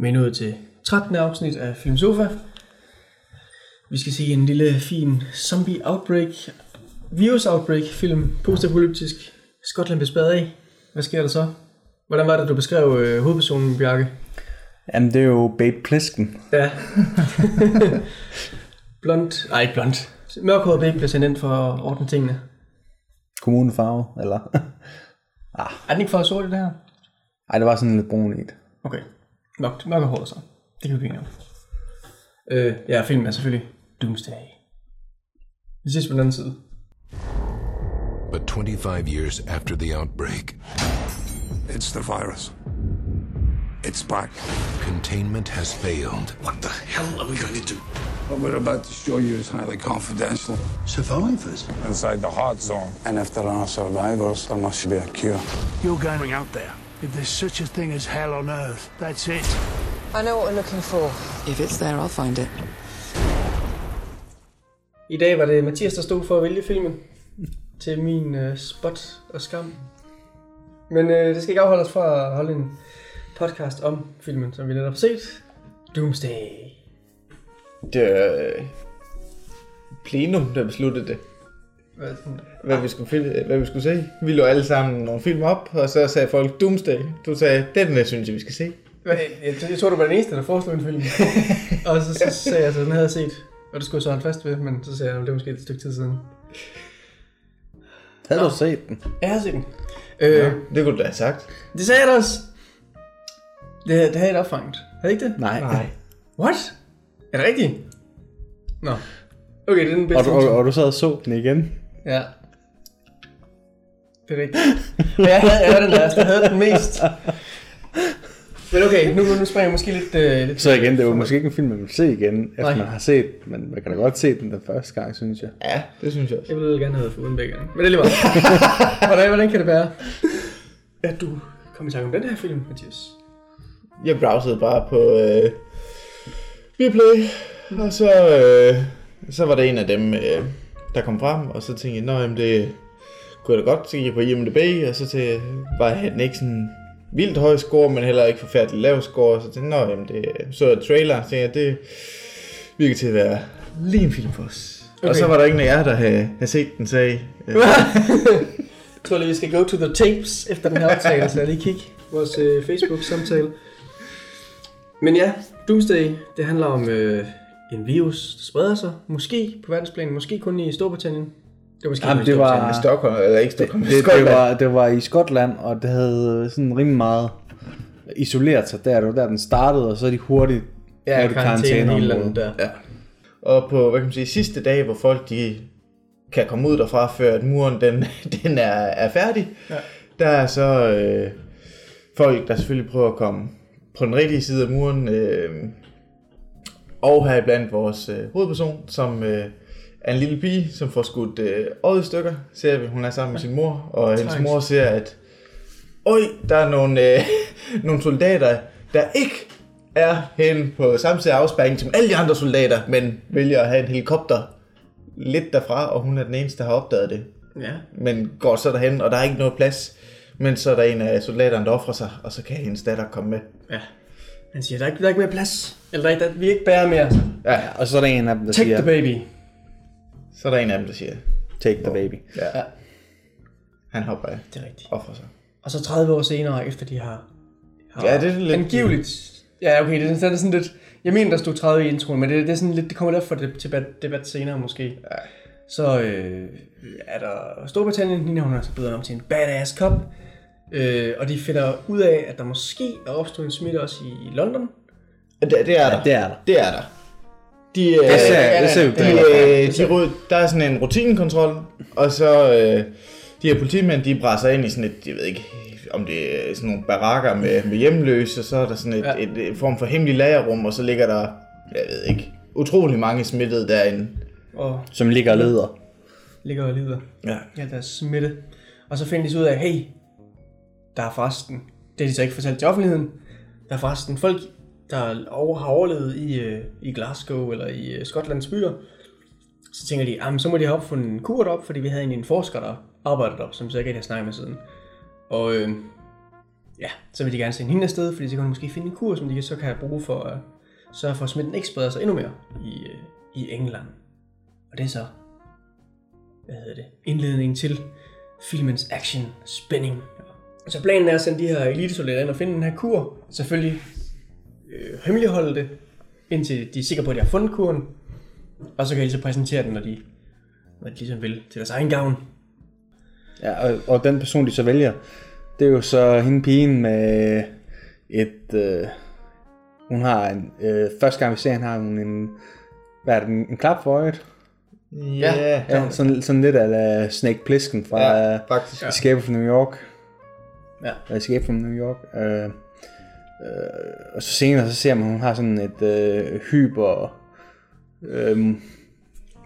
med nået til 13. afsnit af Film Sofa. Vi skal se en lille fin zombie outbreak, virus outbreak film, postapokalyptisk. Skotland bliver spadet af. Hvad sker der så? Hvordan var det, du beskrev øh, hovedpersonen, Bjarke? Jamen, det er jo Babe Plisken. Ja. blond, nej ikke blond. Mørkhåret baby bliver sendt ind for at ordne tingene. Kommunefarve, eller? Er den ikke for sort i det her? Ej, det var sådan lidt brun i det. Okay. Mørkt, mørkhåret så. Det kan vi blive enige om. Øh, ja, filmen er selvfølgelig Doomsday. Vi ses på den anden side. But 25 years after the outbreak, It's the virus. It's back. containment has failed. What the hell are we going to do? What we're about to show you is highly confidential. Survivors? Inside the hot zone. And if there are survivors, there must be a cure. You're going out there. If there's such a thing as hell on Earth, that's it. I know what we're looking for. If it's there, I'll find it. I dag var det Mathias, der stod for at vælge filmen til min øh, spot og skam. Men øh, det skal ikke afholde os fra at holde en podcast om filmen, som vi netop har set. Doomsday. Det er øh, plenum, der besluttede det. Hvad er sådan? Hvad vi, skulle, fil- hvad vi skulle se. Vi lå alle sammen nogle film op, og så sagde folk Doomsday. Du sagde, den der synes jeg, vi skal se. Hvad, jeg, jeg tror, du var den eneste, der foreslog en film. og så, så sagde jeg, at den havde jeg set. Og det skulle jeg så holde fast ved, men så sagde jeg, det var måske et stykke tid siden. Havde du set den? Jeg har set den. Øh, Ja, det kunne du da have sagt. Det sagde jeg da også. Det, det havde jeg da opfanget. Havde ikke det? Nej. Nej. What? Er det rigtigt? Nå. Okay, det er den Og bedste. du, og, og du sad og så den igen? Ja. Det er rigtigt. Men jeg havde, jeg havde den der, jeg havde den mest. Men okay, nu, nu springer jeg måske lidt... Uh, lidt Så igen, det er jo måske ikke en film, man vil se igen, efter Nej. man har set den, men man kan da godt se den den første gang, synes jeg. Ja, det synes jeg også. Jeg ville gerne have for uden begge gange. Men det er lige meget. hvordan, hvordan kan det være, at du kom i tanke om den her film, Mathias? Jeg browsede bare på øh, Viaplay, og så, øh, så var der en af dem, øh, der kom frem, og så tænkte jeg, nå, jamen det kunne jeg da godt se på IMDb, og så til, var den ikke sådan vildt høj score, men heller ikke forfærdelig lav score, så tænkte jeg, nå, jamen det, så jeg trailer, så tænkte jeg, det virker til at være lige en film for os. Okay. Og så var der ingen af jer, der havde, havde set den, øh, Jeg tror lige, vi skal go to the tapes efter den her optagelse, så jeg lige kigge vores øh, Facebook-samtale. Men ja, Doomsday, det handler om øh, en virus, der spreder sig. Måske på verdensplan, måske kun i Storbritannien. Det var måske Jamen, i det var-. Stockholm, eller ikke Stockholm, Det, det, Skotland. var, det var i Skotland, og det havde sådan rimelig meget isoleret sig der. Det var der, den startede, og så er de hurtigt Ja, lavet et karantæne hele landet der. Ja. Og på, hvad kan man sige, sidste dag, hvor folk de kan komme ud derfra, før at muren den, den er, er færdig, ja. der er så øh, folk, der selvfølgelig prøver at komme på den rigtige side af muren, øh, og her blandt vores øh, hovedperson, som øh, er en lille pige, som får skudt øh, øjet i stykker, ser vi, hun er sammen med sin mor, og hendes mor ser, at Øj, der er nogle, øh, nogle soldater, der ikke er hen på samme side af afspærringen som alle de andre soldater, men vælger at have en helikopter lidt derfra, og hun er den eneste, der har opdaget det. Ja. Men går så derhen, og der er ikke noget plads. Men så er der en af soldaterne, der offrer sig, og så kan hendes datter komme med. ja. Han siger, der er ikke, der er ikke mere plads. Eller der, er ikke- der, vi er ikke bære mere. Ja, Og så er der en af dem, der Take siger, the baby. så er der en af dem, der siger, take the baby. ja, Ja, han hopper af, det er rigtigt. offrer sig. Og så 30 år senere, efter de har... har Ja, det er lidt- Angiveligt. Ja, okay, det er, det er sådan lidt... Jeg mener, der stod 30 i introen, men det, det er sådan lidt... Det kommer derfor det, til debat, debat senere, måske. Ja. Så øh, er der Storbritannien. Nina, hun er så blevet om til en badass cop. Øh, og de finder ud af, at der måske er opstået en smitte også i, i London. Det, det er der. det er der. Det er der. De, øh, Det ser, det ser jo de, det. øh, de, rød, der er sådan en rutinekontrol, og så øh, de her politimænd, de brænder ind i sådan et, jeg ved ikke, om det er sådan nogle barakker med, med hjemløse, og så er der sådan et, Ja. et, et form for hemmelig lagerrum, og så ligger der, jeg ved ikke, utrolig mange smittede derinde. Og Som ligger og leder. ligger og lider. Ja. Ja, deres smitte. Og så finder de ud af, hey, der er forresten, det har de så ikke fortalt til offentligheden, der er forresten folk, der over, har overlevet i, øh, i Glasgow eller i øh, Skotlands byer. Så tænker de, ah, men så må de have opfundet en kur op, fordi vi havde en forsker, der arbejdede der, som så ikke rigtig har snakket med siden. Og øh, ja, så vil de gerne sende hende afsted, fordi så kan hun måske finde en kur, som de så kan bruge for at sørge for, at smitten ikke spreder sig endnu mere i, øh, i England. Og det er så, hvad hedder det, indledningen til filmens action spænding. Så planen er at sende de her elitesoldater ind og finde den her kur. Selvfølgelig øh, hemmeligholde det, indtil de er sikre på, at de har fundet kuren. Og så kan de så præsentere den, når de, når de ligesom vil, til deres egen gavn. Ja, og, og den person, de så vælger, det er jo så hende pigen med et... Øh, hun har en... Øh, første gang vi ser hende, har hun en... Hvad er det? En, en klap for øjet? Ja, Ja, sådan, sådan lidt af Snake Plissken fra ja ja, faktisk. Escape from New York. Ja. Escape from New York. Øh, øh, og så senere så ser man, at hun har sådan et øh, hyper... Øh,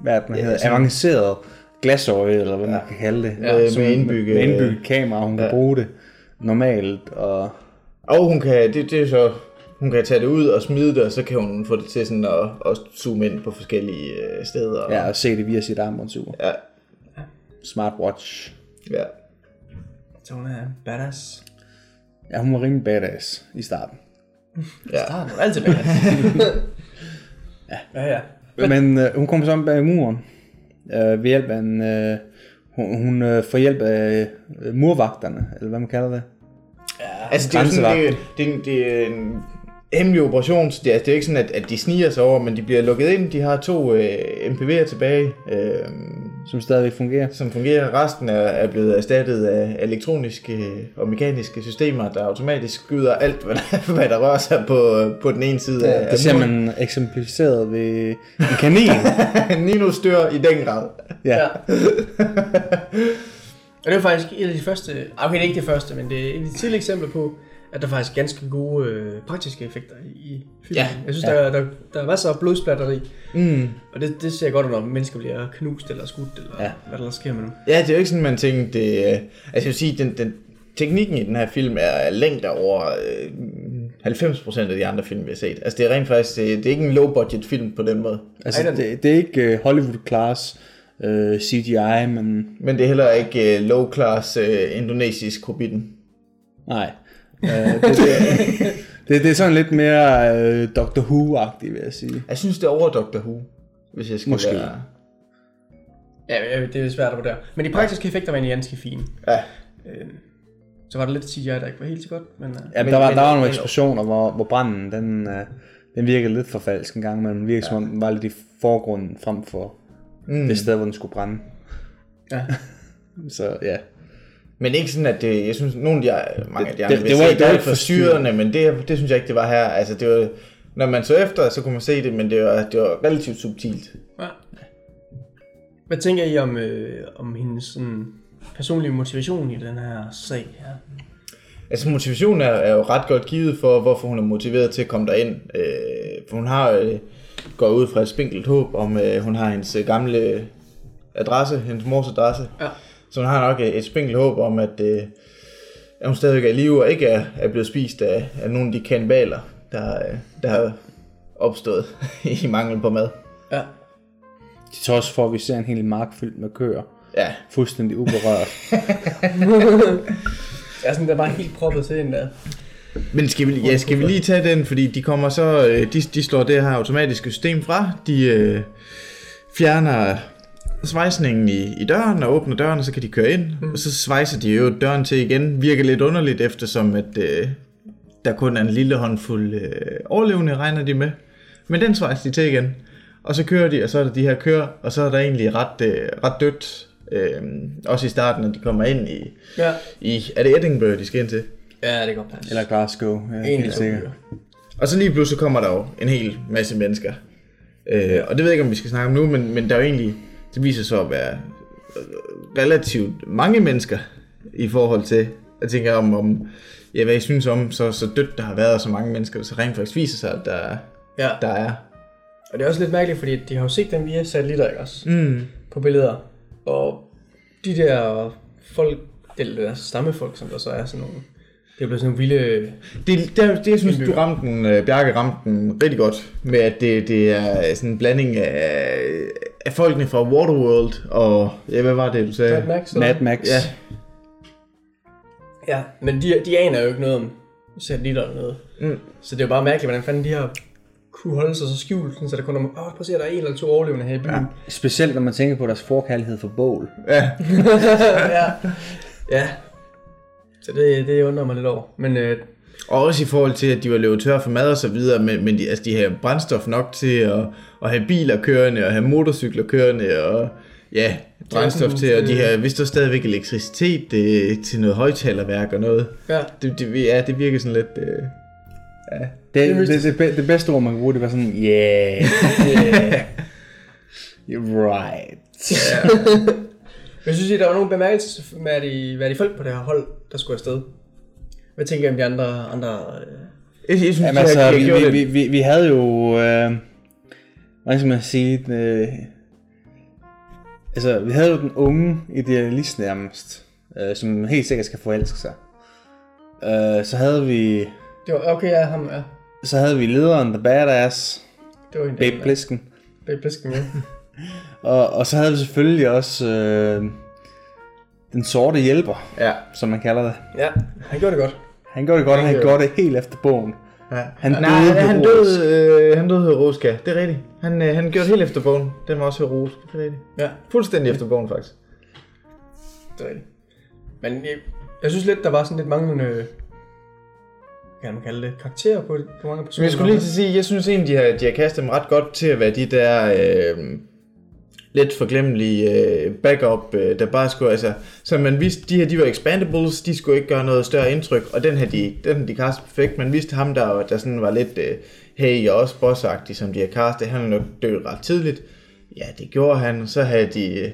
hvad man hedder? sådan- Avanceret glasøje, eller hvad man kan kalde det. Med- Som- med indbygget- med indbygget kamera, hun kan Ja. bruge det normalt. Og, Og hun kan, det, det er så, hun kan tage det ud og smide det, og så kan hun få det til sådan at, at zoome ind på forskellige øh, steder. ja, og se det via sit armbåndsur. ja, Smartwatch. ja. Så hun er badass. Ja, hun var rimelig badass i starten. Ja. Starten er altid badass. ja. Ja, ja. Men øh, hun kommer så bag muren. Øh, ved hjælp af en... Øh, hun hun øh, får hjælp af øh, murvagterne, eller hvad man kalder det. Altså, det er, sådan, det, det, er, det er en hemmelig operation, så det er, det er ikke sådan, at, at de sniger sig over, men de bliver lukket ind. De har to øh, MPV'er tilbage, øh, Som stadigvæk fungerer. som fungerer. Resten er, er blevet erstattet af elektroniske og mekaniske systemer, der automatisk skyder alt, hvad der, hvad der rører sig på, på den ene side af, Det ser man eksemplificeret ved en kanin. Nino stør i den grad. ja. Ja. Og det er faktisk et af de første, okay det er ikke det første, men det er et af de tidlige eksempler på, at der faktisk ganske gode øh, praktiske effekter i, filmen. Ja. Jeg synes, der, er- der, der er masser af blodsplatteri, Mm. og det, det ser godt ud, når mennesker bliver knust eller skudt, eller Ja. ja. hvad der sker med dem. Ja, det er jo ikke sådan, man tænker, det... øh, Altså, jeg vil sige, den, den, teknikken i den her film er længder over øh, 90% af de andre film, vi har set. Altså, det er rent faktisk... Det, det er ikke en low-budget film på den måde. Altså, Ej, det, det er ikke øh, Hollywood-class øh, CGI, men Men det er heller ikke øh, low-class øh, indonesisk kobitten. nej. Det, det, det, det er sådan lidt mere øh, Doctor Who-agtigt, vil jeg sige. Jeg synes, det er over Doctor Who, hvis jeg skal Måske. være... Ja, ja, det er svært at vurdere. Men de praktiske effekter var egentlig ganske fine. Ja, Øh, så var der lidt CGI, der ikke var helt så godt, men... Øh, Ja, men, der var, men- der var nogle eksplosioner, hvor, hvor branden, den, øh, den virkede lidt for falsk en gang, men den virkede som om, den var lidt i forgrunden frem for mm. det sted, hvor den skulle brænde. ja. Så ja. Men ikke sådan, at det... Jeg synes, nogle af de mange af de Det- andre, det- det var- sige, det var ikke forstyrrende, men det, det synes jeg ikke, det var her. Altså, det var... Når man så efter, så kunne man se det, men det var, det var relativt subtilt. ja. Hvad tænker I om, øh, om hendes sådan, personlige motivation i den her sag her? Altså motivationen er, er jo ret godt givet for, hvorfor hun er motiveret til at komme derind. Øh, for hun har øh, gået ud fra et spinkelt håb om, øh, hun har hendes øh, gamle adresse, hendes mors adresse. Ja. Så hun har nok øh, et spinkelt håb om, at, øh, at hun stadigvæk er i live og ikke er, er blevet spist af, af nogle af de kannibaler, der, øh, der har opstået i mangel på mad. Ja. De tager også for, at vi ser en hel mark fyldt med køer. Ja, Fuldstændig uberørt. Det er sådan, der er bare helt proppet til den der. Men skal vi, ja, skal vi lige tage den, fordi de kommer så, øh, de, de slår det her automatiske system fra, de øh, fjerner svejsningen i, i døren og åbner døren, og så kan de køre ind, mm. og så svejser de jo døren til igen, virker lidt underligt, eftersom at øh, der kun er en lille håndfuld øh, overlevende, regner de med. Men den svejser de til igen, og så kører de, og så er der de her kører, og så er der egentlig ret, øh, ret dødt, øh, også i starten, når de kommer ind i, Ja. i, er det Edinburgh, de skal ind til? Ja, det godt passe. Eller Glasgow. Ja, Egentlig helt så sikkert. Og så lige pludselig kommer der jo en hel masse mennesker. Øh, og det ved jeg ikke, om vi skal snakke om nu, men, men der er jo egentlig, det viser sig at være øh, relativt mange mennesker i forhold til, jeg tænker om, om ja, hvad I synes om, så, så dødt der har været, og så mange mennesker, så rent faktisk viser sig, at der, Ja. der er. Og det er også lidt mærkeligt, fordi de har jo set dem via satellitter, ikke også? Mm. På billeder. Og de der folk, eller der stammefolk, som der så er sådan nogle, det er blevet sådan nogle vilde... Det, det, det, jeg synes, du ramte den, øh, Bjarke ramte den rigtig godt, med at det, det er sådan en blanding af, af folkene fra Waterworld, og ja, hvad var det, du sagde? Mad Max, eller? Mad Max. Ja, Ja, men de, de aner jo ikke noget om satellitter eller noget. Mm. Så det er jo bare mærkeligt, hvordan fanden de har kunne holde sig så skjult, så der kun er, åh, prøv at se, der er en eller to overlevende her i byen. Ja. Specielt når man tænker på deres forkærlighed for bål. Ja. ja. ja. Så det, det undrer mig lidt over. Men øh, Og også i forhold til, at de var løbet tør for mad og så videre, men, men de, altså, de havde brændstof nok til at, at have biler kørende, og have motorcykler kørende, og ja, brændstof til, og de øh, har vist også stadigvæk elektricitet det, til noget højtalerværk og noget. ja, Det, det, ja, det virker sådan lidt... Øh, Ja. Det, det, det, det, det bedste ord, man kan bruge, det var sådan, yeah, yeah. You're right. Men jeg synes, at der var nogle bemærkelsesværdige folk på det her hold, der skulle afsted. Hvad tænker I om de andre... andre øh... jeg, jeg synes, Jamen altså, har vi, gjort vi, vi, vi, vi havde jo, øh, hvordan skal man sige, øh, altså vi havde jo den unge idealist nærmest, øh, som helt sikkert skal forelske sig. Øh, så havde vi, Det var, okay, ja, ham, ja. så havde vi lederen, The Badass, Det var en Babe Blisken. Babe Blisken, ja. Og, og så havde vi selvfølgelig også øh, den sorte hjælper, Ja. som man kalder det. ja, han gjorde det godt. Han gjorde det godt, og han gjorde det helt efter bogen. Ja. Han Nej, døde han heroisk. døde, øh, han døde heroisk, ja. Det er rigtigt. Han, øh, han gjorde det helt efter bogen. Den var også heroisk, det er rigtigt. Ja, Fuldstændig efter bogen, faktisk. det er rigtigt. Men jeg, jeg synes lidt, der var sådan lidt manglende... Hvad kan man kalde det? Karakterer på, på mange Men personer. jeg skulle lige til at sige, jeg synes egentlig, de har, de har kastet dem ret godt til at være de der øh, lidt forglemmelige øh, backup, øh, der bare skulle, altså, så man vidste, de her, de var expandables, de skulle ikke gøre noget større indtryk, og den her, de, den de castet perfekt, man vidste ham, der, der sådan var lidt, øh, hey, jeg er også bossagtig, som de har castet, han er nok død ret tidligt, ja, det gjorde han, så havde de, øh,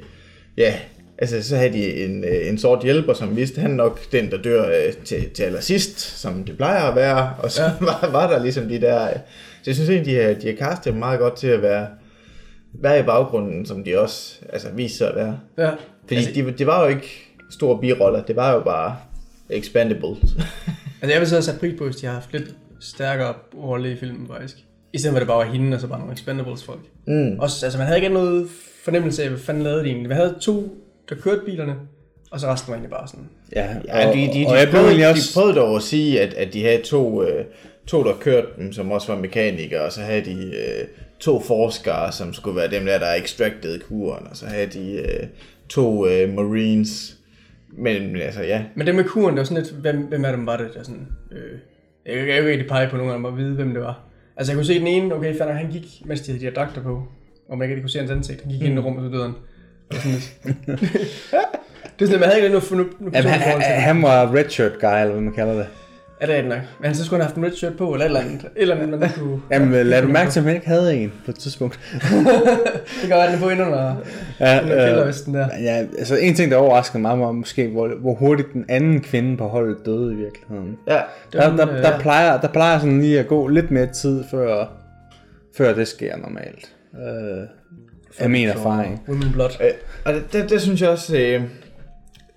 ja, Altså, så havde de en, øh, en sort hjælper, som vidste, han nok den, der dør øh, til, til allersidst, som det plejer at være. Og så ja. var, var der ligesom de der... Øh, så jeg synes egentlig, de har, de har castet meget godt til at være, være i baggrunden, som de også altså, viste sig at være. Ja, Fordi altså, de, det var jo ikke store biroller, det var jo bare expandables. altså jeg vil så have sat pris på, hvis de har haft lidt stærkere rolle i filmen, faktisk. I stedet for, at det bare var hende, og så bare nogle Expendables folk. Mm. Også, altså man havde ikke noget fornemmelse af, hvad fanden lavede de egentlig. Vi havde to, der kørte bilerne, og så resten var egentlig bare sådan. Ja, Ja, og, de, de, de, og jeg blev prøvede, egentlig de også... prøvede dog at sige, at, at de havde to, øh, to, der kørte dem, som også var mekanikere, og så havde de øh, to forskere, som skulle være dem der, der extracted kuren, og så havde de øh, to øh, marines. Men men altså, ja. Men det med kuren, det var sådan lidt, hvem, hvem af dem var det, der sådan... Øh, jeg kan ikke rigtig pege på nogen af dem og vide, hvem det var. Altså jeg kunne se den ene, okay, fanden, han gik, mens de havde de her dragter på, og man ikke rigtig kunne se hans ansigt. Han gik mm. ind i rummet, og så døde han. Og sådan lidt. det er sådan, at man havde ikke noget, forhold han, til han var redshirt guy, eller hvad man kalder det. Ja, det er det nok. Men så skulle han have haft en red shirt på, eller et eller andet. Et eller andet, man kunne... Jamen, lad du mærke til, at han ikke havde en på et tidspunkt. Det kan være, at den er på ind under, Ja, under kældervesten der. Men ja, altså en ting, der overraskede mig, var måske, hvor, hvor hurtigt den anden kvinde på holdet døde i virkeligheden. ja. Der, der, øh, der, plejer, der plejer sådan lige at gå lidt mere tid, før, før det sker normalt. Øh, er min erfaring. Women Blood. Øh, og det, det, det synes jeg også... Øh,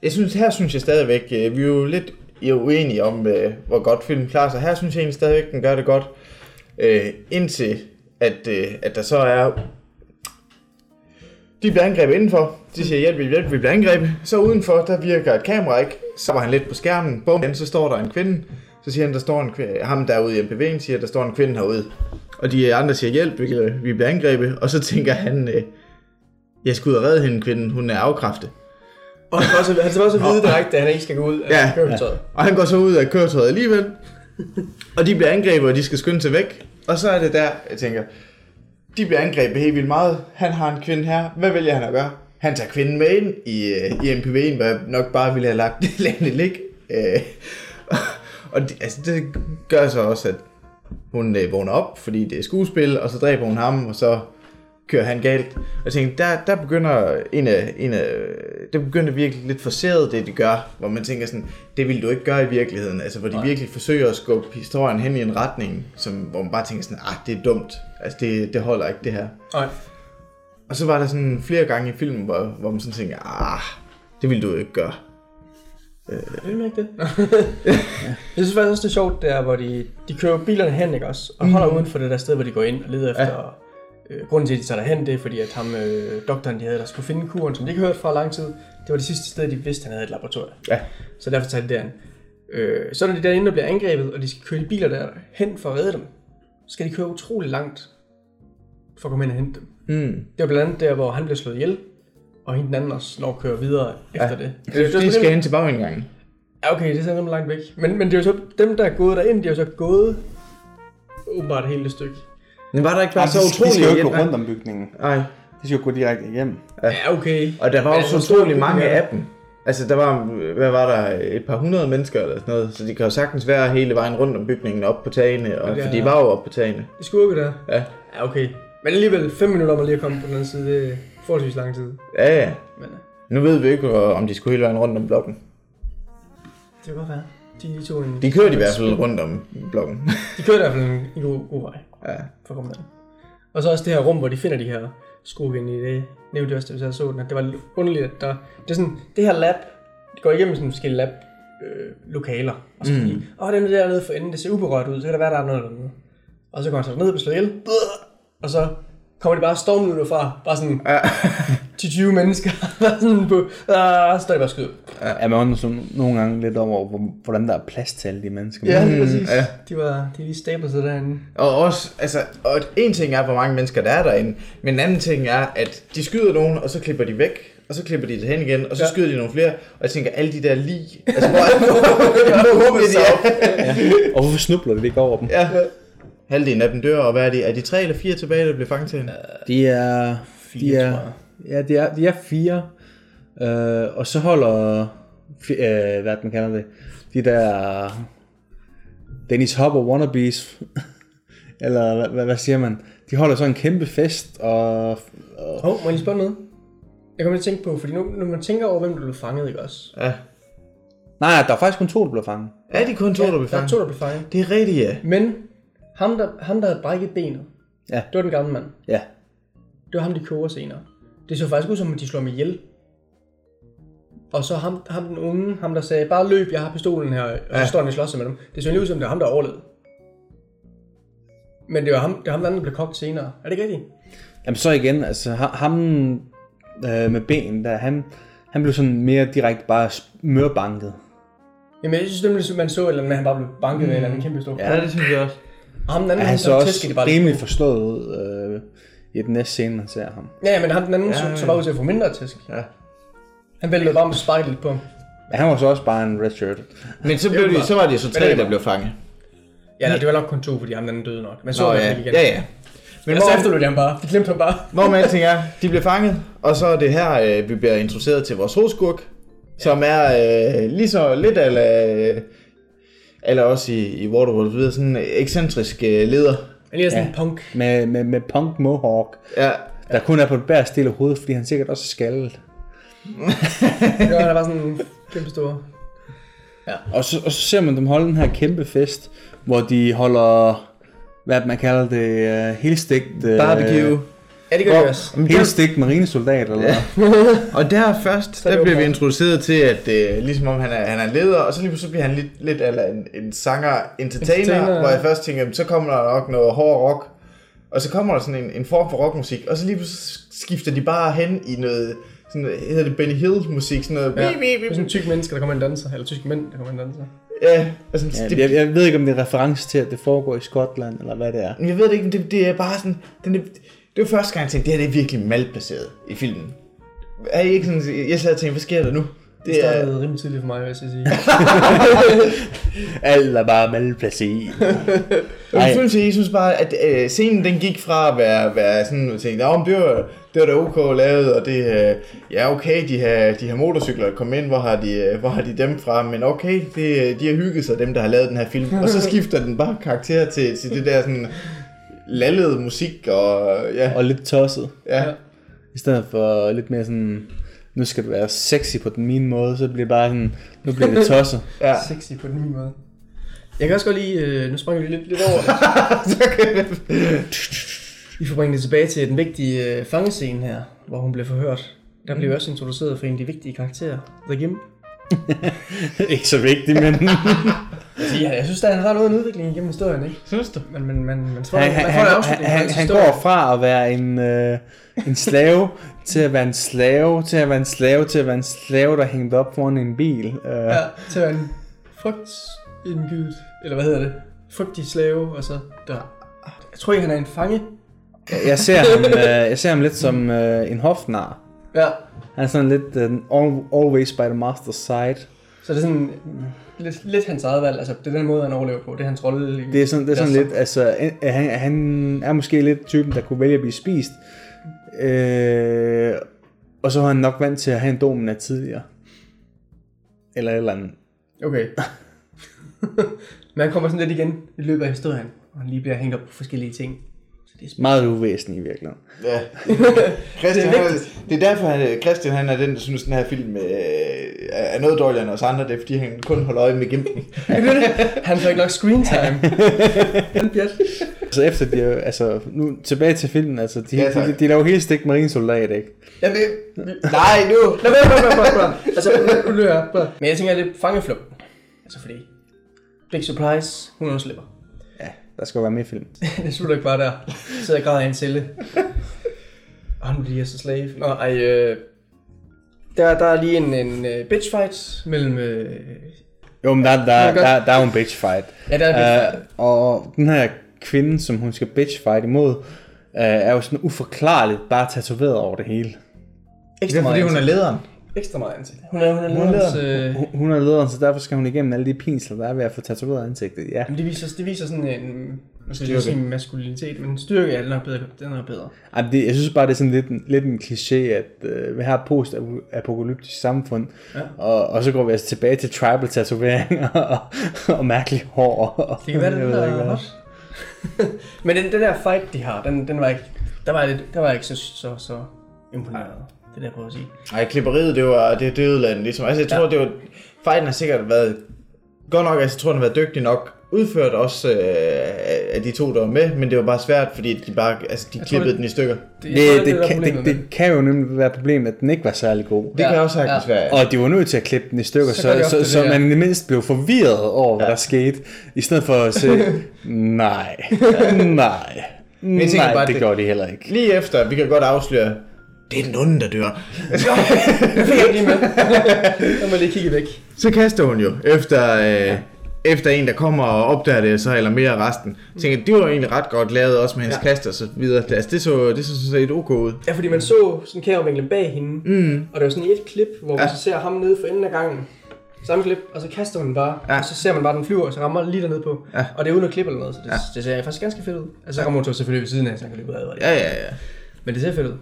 jeg synes, her synes jeg stadigvæk, øh, vi er jo lidt i uenige om, øh, hvor godt filmen klarer sig. Her synes jeg egentlig stadigvæk, den gør det godt. Øh, indtil at, øh, at der så er... De bliver angrebet indenfor. De siger, hjælp, hjælp, vi bliver angrebet. Så udenfor, der virker et kamera ikke. Så var han lidt på skærmen. Bum, så står der en kvinde. Så siger han, der står en kvinde. Ham derude i MPV'en siger, der står en kvinde herude. Og de andre siger, hjælp, vi, vi bliver angrebet. Og så tænker han, øh, jeg skal ud og redde hende, kvinden. Hun er afkræftet. Og han skal også, han skal også vide direkte, at han ikke skal gå ud af Ja. køretøjet. Og han går så ud af køretøjet alligevel. Og de bliver angrebet, og de skal skynde sig væk. Og så er det der, jeg tænker, de bliver angrebet helt vildt meget. Han har en kvinde her. Hvad vælger han at gøre? Han tager kvinden med ind i, øh, i MPV'en, hvor jeg nok bare ville have lagt landet lig. Øh, og det, altså, det gør så også, at hun øh, vågner op, fordi det er skuespil, og så dræber hun ham, og så kører han galt. Og jeg tænkte, der, der begynder en af, en af, det begynder virkelig lidt forseret, det de gør, hvor man tænker sådan, det vil du ikke gøre i virkeligheden, altså hvor de Nej. virkelig forsøger at skubbe historien hen i en retning, som, hvor man bare tænker sådan, ah, det er dumt, altså det, det holder ikke det her. Nej. Og så var der sådan flere gange i filmen, hvor, hvor man sådan tænker, ah, det vil du ikke gøre. Vil man ikke det? jeg synes faktisk også, det er sjovt, der, hvor de, de kører bilerne hen, ikke også? Og holder mm. uden for det der sted, hvor de går ind og leder efter... Øh, grunden til, at de tager derhen, det er fordi, at ham, øh, doktoren, de havde, der skulle finde kuren, som de ikke hørte fra lang tid, det var det sidste sted, de vidste, han havde et laboratorium. Ja. Så derfor tager de derhen. Øh, så når de derinde der bliver angrebet, og de skal køre de biler der hen for at redde dem, så skal de køre utrolig langt for at komme hen og hente dem. Mm. Det var blandt andet der, hvor han blev slået ihjel, og hende den anden også når at køre videre efter Ja. det. Det, det, det skal hen til bagindgangen. Ja, okay, det er så rimelig langt væk. Men, men det er jo så, dem der er gået derind, de er jo så gået åbenbart hele det stykke. Men var der ikke bare så de, de skal jo ikke gå rundt om bygningen. Nej. De skal jo gå direkte hjem. Ja, okay. Og der var jo så utrolig mange af dem. Altså, der var, hvad var der, et par hundrede mennesker eller sådan noget, så de kan jo sagtens være hele vejen rundt om bygningen op på tagene, og, Ja. for de var jo op på tagene. Det skurke der. Ja. Ja, okay. Men alligevel 5 minutter om at lige at komme på den anden side, det er forholdsvis lang tid. Ja, ja. Men Nu ved vi ikke, om de skulle hele vejen rundt om blokken. det kan godt være. De, tog en, De kørte i hvert fald rundt om blokken. De kørte i hvert fald en, en god, god vej ja. for derind. Og så også det her rum, hvor de finder de her ind i det. Nævnte jeg også, da vi og så den, at det var lidt underligt, at der... Det er sådan, det her lab, det går igennem sådan forskellige lab øh, lokaler. Og så mm. de, åh, den er dernede for enden, det ser uberørt ud, så kan der være, der er noget dernede. Og så går han så ned og slået ihjel, og så kommer de bare stormende ud fra, bare sådan Ja. 10-20 mennesker, bare sådan på, ah, så står de bare skyder. Ja, man undrer sådan nogle gange lidt over, hvor- hvordan der er plads til alle de mennesker. Ja, lige præcis. ja. De var de er lige stablet sig derinde. Og også, altså, og en ting er, hvor mange mennesker der er derinde, men en anden ting er, at de skyder nogen, og så klipper de væk, og så klipper de det hen igen, og så Ja. skyder de nogle flere, og jeg tænker, alle de der lige, altså, hvor, hvor, hvor, hvor de er. Og hvorfor snubler det ikke over dem? Ja. Halvdelen af dem dør, og hvad er de? Er de tre eller fire tilbage, der bliver fanget til hende? De er... De Fire, er, tror jeg. Ja, de er, de er fire. Øh, og så holder... Øh, hvad man kalder det? De der... Dennis Hopper wannabes. Eller hvad, hvad, hvad siger man? De holder så en kæmpe fest, og... og Hov, må jeg lige spørge noget? Jeg kommer til at tænke på, fordi nu, når man tænker over, hvem der blev fanget, ikke også? Ja. nej, der er faktisk kun to, der blev fanget. Er de kun to, der bliver Der er fanget? to, der blev fanget. Det er rigtigt, ja. Men ham, der, ham, der havde brækket benet, Ja. det var den gamle mand. Ja. Det var ham, de koger senere. Det så faktisk ud som, at de slår mig ihjel. Og så ham, ham den unge, ham der sagde, bare løb, jeg har pistolen her, og så Ja. står han og slås med dem. Det så lige ud som, det var ham, der overlevede. Men det var ham, det var ham der anden, der blev kogt senere. Er det ikke rigtigt? Jamen så igen, altså ha- ham øh, med ben der, han, han blev sådan mere direkte bare mørbanket. Jamen, jeg synes nemlig, man så, eller at han bare blev banket med en eller anden kæmpe stor. Ja, det synes jeg også. Og ham den anden, Ja, han så der også det bare rimelig forstået ud øh, i den næste scene, man ser ham. Ja, ja, men ham den anden Ja, så, ja. så bare ud til at få mindre tæsk. Ja. Han væltede bare med lidt på ham. Ja, han var så også bare en red shirt. Men så, blev de, så var det så tre, er der blev fanget. Ja, nej, det var nok kun to, fordi ham den døde nok. Men så Nå, var ja. det igen. ja, ja. Men Men så hvor, efterlod de ham bare. De glemte ham bare. hvor med alting er, de bliver fanget, og så er det her, øh, vi bliver introduceret til vores hovedskurk, som er øh, lige så lidt eller eller også i, i Waterworld, ved, sådan en ekscentrisk øh, leder. Han er sådan Ja. en punk. Med, med, med punk mohawk, Ja, der kun er på et bærst del af hovedet, fordi han sikkert også er skaldet. Ja, han er bare sådan kæmpe stor. Og så, og så ser man dem holde den her kæmpe fest, hvor de holder, hvad man kalder det, uh, helstegt... Uh, barbecue. Ja, det gør de også. Helstegt marinesoldat, eller Ja. Og der først, er der bliver vi introduceret til, at øh, ligesom om han er, han er leder, og så lige pludselig bliver han lidt, lidt eller en, en sanger entertainer, Entertainer, hvor jeg først tænker, så kommer der nok noget hård rock, og så kommer der sådan en, en form for rockmusik, og så lige pludselig skifter de bare hen i noget, sådan, hedder det Benny Hill musik, sådan noget, Ja. ja. bip, bip, Det er bip. sådan en tyk menneske, der kommer ind og danser. Eller tyske mænd, der kommer ind og danser. ja, sådan, Ja, det, jeg, jeg ved ikke, om det er reference til, at det foregår i Skotland, eller hvad det er. jeg ved det ikke, men det, det er bare sådan, den er, det var første gang, jeg tænkte, det her det er virkelig malplaceret i filmen. Er I ikke sådan, jeg sad og tænkte, hvad sker der nu? Det Det er, startede rimelig tidligt for mig, vil jeg sige. Alt er bare malplaceret. Jeg følte, jeg synes bare, at øh, scenen den gik fra at være, være sådan, at tænke, "Nå, men det var, det var da ok lavet, og det, øh, ja okay, de her, de her motorcykler kom ind, hvor har, de, øh, hvor har de dem fra, men okay, det, de har hygget sig, dem der har lavet den her film, og så skifter den bare karakter til, til det der sådan lallede musik, og ja, og lidt tosset. ja. I stedet for lidt mere sådan, nu skal det være sexy på den mine måde, så bliver det bare sådan, nu bliver det tosset. ja. Sexy på den nye måde. Jeg kan også godt lide, øh, nu springer vi lidt, lidt over Vi får bringe det tilbage til den vigtige øh, fangescene her, hvor hun blev forhørt. Der blev også introduceret for en af de vigtige karakterer, The Gimp. ikke så vigtigt, men Altså, ja, jeg synes, han har noget en udvikling igennem historien, ikke? Synes du? Men, men, men man får, han, man han, får han, han, han går fra at være en, øh, en slave, til at være en slave, til at være en slave, til at være en slave, der hængte op foran en bil. Øh, Ja, til at være en frygtindgydet, eller hvad hedder det? Frygtig slave, og så der. Jeg tror ikke, han er en fange. Jeg ser ham, øh, jeg ser ham lidt som øh, en hofnar. Ja. Han er sådan lidt uh, always by the master's side. Så det er sådan lidt, lidt hans eget valg. Altså, det er den måde, han overlever på. Det er hans rolle. Det er sådan, det er sådan lidt, altså, han, han er måske lidt typen, der kunne vælge at blive spist. Øh, og så var han nok vant til at have en domina tidligere. Eller et eller andet. Okay. Men han kommer sådan lidt igen i løbet af historien, og han lige bliver hængt op på forskellige ting. Er Meget uvæsentligt i virkeligheden. Ja. Christian, Det er er det er derfor, han, Christian han er den, der synes, den her film øh, er noget dårligere end os andre. Det er, fordi han kun holder øje med gimpen. han får ikke nok screen time. Han pjat. Så efter de, er- altså, nu tilbage til filmen, altså, de, Ja, tak. de, de laver helt stik marinesoldat, ikke? Jamen, Nej, nu! Lad være, lad være, lad være. Altså, nu jeg. Prøv. Men jeg tænker, det er fangeflugten. Altså, fordi... Big surprise, hun undslipper. Der skal jo være med i film. det slutter ikke bare der. Sidder og græder i en celle. Og han bliver så slave. Nå, ej, øh, der, der er lige en, en uh, bitch fight mellem... Øh, Jo, men der, der, godt. der, der er jo en bitch fight. ja, der er bitch Uh, og den her kvinde, som hun skal bitch fight imod, uh, er jo sådan uforklarligt bare tatoveret over det hele. Det ekstra er fordi, hun er lederen. Ekstra meget ansigt. Hun er, hun er, Hun er lederen. øh, Hun, hun er lederen, så derfor skal hun igennem alle de pinsler, der er ved at få tatoveret ansigtet. Ja. Jamen, det viser, det viser sådan en, nu skal jeg sige maskulinitet, men styrke er den er bedre. Den er bedre. Ej, det, jeg synes bare, det er sådan lidt, en- lidt en kliché, at øh, vi har et post-apokalyptisk samfund, Ja. ja. og, og så går vi altså tilbage til tribal tatoveringer og, og mærkelige hår. Og, Det kan være, det er der er hot. men den, den der fight, de har, den, den var ikke, der var lidt, der var jeg ikke så, så, så imponeret. Det er det, jeg prøver at sige. Nej, klipperiet, det var det, det ødelagde den ligesom. Altså, jeg tror, Ja. det var... Fighten har sikkert været godt nok, altså, jeg tror, den har været dygtig nok udført også øh, af de to, der var med, men det var bare svært, fordi de bare, altså, de Jeg tror, klippede det- den i stykker. Det, tror, Det, det, kan, det, det kan jo nemlig være problemet, at den ikke var særlig god. Det Ja, kan også sagtens ja. være. Og de var nødt til at klippe den i stykker, Så så, gør så, det, så man i det mindste blev forvirret over, hvad Ja. der skete, i stedet for at sige, nej, nej, jeg tænker nej, bare, det det- gjorde de heller ikke. Lige efter, vi kan godt afsløre, det er den onde, der dør. Det fik jeg lige med. Så må lige kigge væk. Så kaster hun jo efter, øh, efter en, der kommer og opdager det, så eller mere resten. Jeg tænker, det var egentlig ret godt lavet, også med hendes ja. kast og så videre. Altså, det så, det så sådan set ok ud. Ja, fordi man så sådan kameravinklen bag hende, mm. og det var sådan et klip, hvor ja. Ja. man så ser ham nede for enden af gangen. Samme klip, og så kaster hun den bare, ja. Ja. og så ser man bare, den flyver, og så rammer lige dernede på. Ja. Og det er uden at klippe eller noget, så det, ja. Ja. det ser faktisk ganske fedt ud. Altså, så kommer hun så selvfølgelig ved siden af, så han kan løbe af. Ja, ja, ja. Men det ser fedt ud.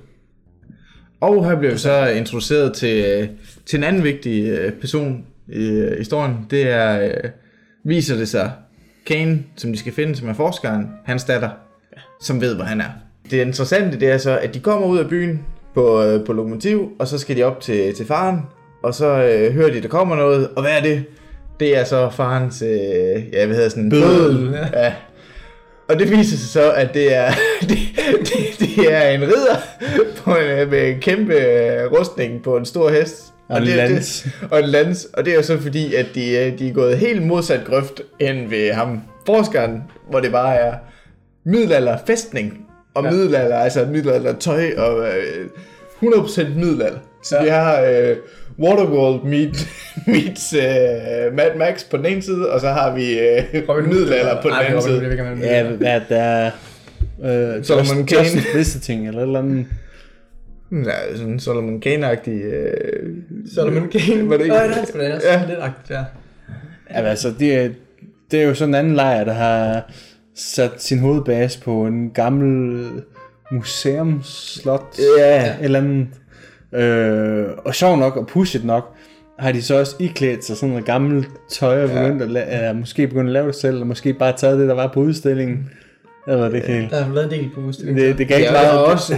Og her bliver vi så introduceret til, øh, til en anden vigtig øh, person i øh, historien. Det er, viser det sig, Kane, som de skal finde, som er forskeren, hans datter, som ved, hvor han er. Det interessante, det er så, at de kommer ud af byen på, på lokomotiv, og så skal de op til, til faren, og så øh, hører de, der kommer noget, og hvad er det? Det er så farens, øh, ja, hvad hedder sådan, bødel. ja. Ja. Og det viser sig så, at det er, det, det, det er en ridder på en, øh, med en kæmpe øh, rustning på en stor hest. Og en det, lans. Det, og en lans. Og det er jo så fordi, at de, øh, de er gået helt modsat grøft end ved ham, forskeren, hvor det bare er middelalder festning. Og Ja. middelalder, altså middelalder tøj og øh, 100% middelalder. Så ja. vi har øh, Waterworld meet, meets øh, Mad Max på den ene side, og så har vi Robin Hood, middelalder på den anden side. Ja, hvad der er... Øh, Solomon Kane. just visiting, eller et eller andet. Ja, sådan Solomon Kane-agtig. Øh, Solomon Kane. Var det ikke? Nej, det er sgu da også Ja. lidt agtigt, ja. Ja, altså, det er, det er jo sådan en anden lejr, der har sat sin hovedbase på en gammel museumsslot. Ja. Et eller andet. Øh, og sjov nok, og pushet nok, har de så også iklædt sig sådan noget gammelt tøj, og begyndt at la- eller måske begyndt at lave det selv, eller måske bare taget det, der var på udstillingen. Ved det helt. Der er lavet en del på udstillingen. Det, det kan ikke Ja, meget... også,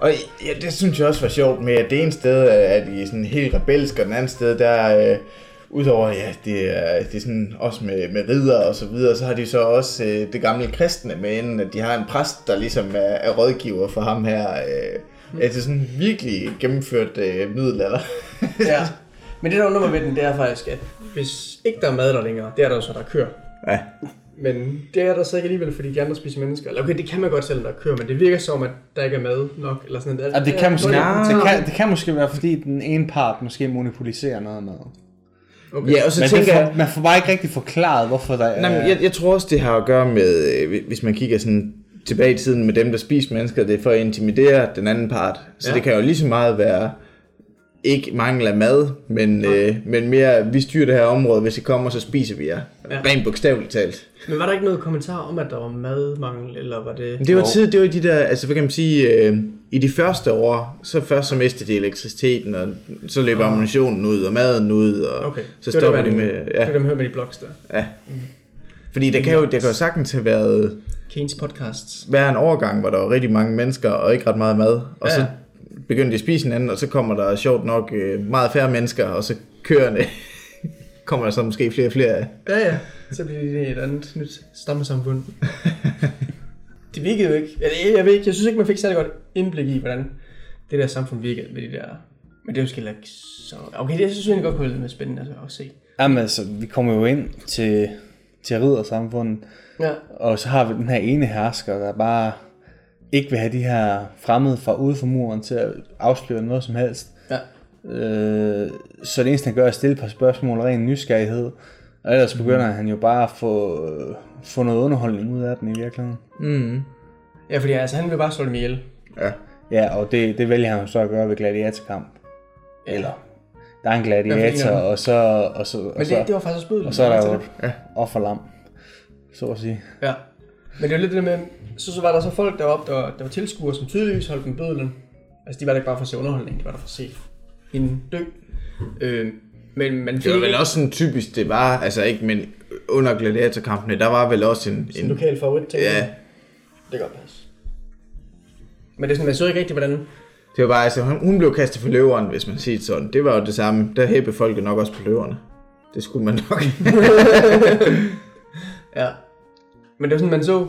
og ja, det synes jeg også var sjovt med, at det ene sted er de sådan helt rebelske, og den anden sted, der øh, udover, ja, det er, det er sådan også med, med ridder og så videre, så har de så også øh, det gamle kristne med inden, at de har en præst, der ligesom er, er rådgiver for ham her. Øh, ja, det er sådan virkelig gennemført øh, middelalder. Ja. Men det der undrer mig ved den, det er faktisk, at hvis ikke der er mad der længere, det er der jo så, der er køer. ja. Men det er der så ikke alligevel, fordi de andre spiser mennesker. Eller okay, det kan man godt selv, når der er køer, men det virker som, at der ikke er mad nok. Eller sådan noget. Ja, det, kan måske, det, kan, det kan måske være, fordi den ene part måske monopoliserer noget med. Okay. Ja, og så Men tænker jeg... man får bare ikke rigtig forklaret, hvorfor der Nej, men jeg, jeg tror også, det har at gøre med, øh, hvis man kigger sådan tilbage i tiden med dem, der spiser mennesker, det er for at intimidere den anden part. Så Ja. det kan jo lige så meget være ikke mangel af mad, men, øh, men mere, vi styrer det her område, hvis I kommer, så spiser vi jer. Ja. Rent bogstaveligt talt. Men var der ikke noget kommentar om, at der var madmangel, eller var det... Det var tid, det var i de der, altså hvad kan man sige, øh, i de første år, så først så mistede de elektriciteten, og så løber ammunitionen ud, og maden ud, og Okay. så Det var stopper det, de med, Det ja, var dem, hører med de blogs der. ja. Fordi der kan jo, der kan jo sagtens have været, Kanes podcasts. være en overgang, hvor der var rigtig mange mennesker, og ikke ret meget mad, og Ja. så begynder de at spise hinanden, og så kommer der sjovt nok øh, meget færre mennesker, og så kørende kommer der så måske flere og flere af. Ja, ja. Så bliver det et andet nyt stammesamfund. det virkede jo ikke. Jeg, jeg, ved ikke, jeg synes ikke, man fik særlig godt indblik i, hvordan det der samfund virkede med de der... Men det er jo ikke så... Okay, det jeg synes jeg godt kunne være lidt mere spændende altså, at se. Jamen altså, vi kommer jo ind til, til riddersamfundet, Ja. og så har vi den her ene hersker, der bare ikke vil have de her fremmede fra ude for muren til at afsløre noget som helst. Ja. Øh, så det eneste, han gør, er at stille et par spørgsmål og ren nysgerrighed. Og ellers begynder han jo bare at få, øh, få noget underholdning ud af den i virkeligheden. Mm. Ja, fordi altså, han vil bare slå dem ihjel. Ja. Ja, og det, det vælger han jo så at gøre ved gladiatorkamp. Eller, der er en Ja, gladiator, og så, og så, og Men så, det, det var faktisk også og så er der jo et offerlam, så at sige. Ja. Men det er jo lidt det der med, så, så var der så folk deroppe, der, der var tilskuere, som tydeligvis holdt med bødlen. Altså, de var der ikke bare for at se underholdning, de var der for at se hende dø. Øh, men man Det var vel også sådan typisk, det var, altså ikke, men under gladiatorkampene, der var vel også en... en en lokal favorit til ja, Det kan godt passe. Men det er sådan, man så ikke rigtig, hvordan... det var bare, altså hun, hun blev kastet for løveren, hvis man siger det sådan. Det var jo det samme. Der hæppe folket nok også på løverne. Det skulle man nok. Ja. Men det var sådan, man så...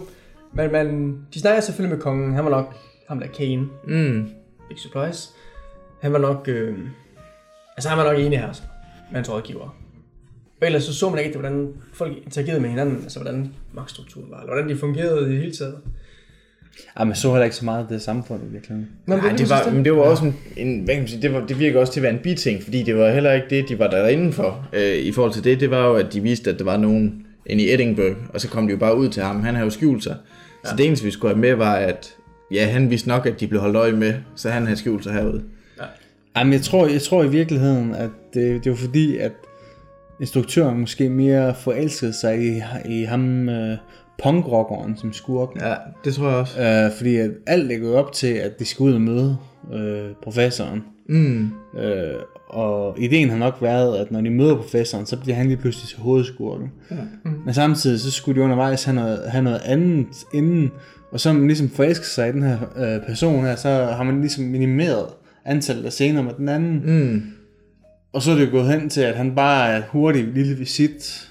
Man, man, de snakker selvfølgelig med kongen. Han var nok... Ham der Kane. mm. Big surprise. Han var nok... Øh, altså, han var nok enig her, altså, med hans rådgiver. Og ellers så så man ikke, hvordan folk interagerede med hinanden. Altså, hvordan magtstrukturen var. Eller hvordan de fungerede i det hele taget. Ej, man så heller ikke så meget af det samfund i virkeligheden. Nej, det var, men det var også en, en hvad kan man sige, det, var, det virker også til at være en biting, fordi det var heller ikke det, de var derinde for. Øh, I forhold til det, det var jo, at de viste, at der var nogen inde i Edinburgh, og så kom de jo bare ud til ham. Han havde jo skjult sig. Ja. Så det eneste, vi skulle have med, var, at ja, han vidste nok, at de blev holdt øje med, så han havde skjult sig herude. Ej, men jeg tror, jeg tror i virkeligheden, at det, det var fordi, at instruktøren måske mere forelskede sig i, i ham øh, punkrockeren som skurken. Ja, det tror jeg også. Øh, fordi at alt ligger op til, at de skal ud og møde øh, professoren. Mm. Øh, og ideen har nok været, at når de møder professoren, så bliver han lige pludselig til hovedskurken. Ja. Mm. Men samtidig så skulle de undervejs have noget, have noget andet inden, og så man ligesom forelsker sig i den her øh, person her, så har man ligesom minimeret antallet af scener med den anden. Mm. Og så er det jo gået hen til, at han bare er hurtig lille visit.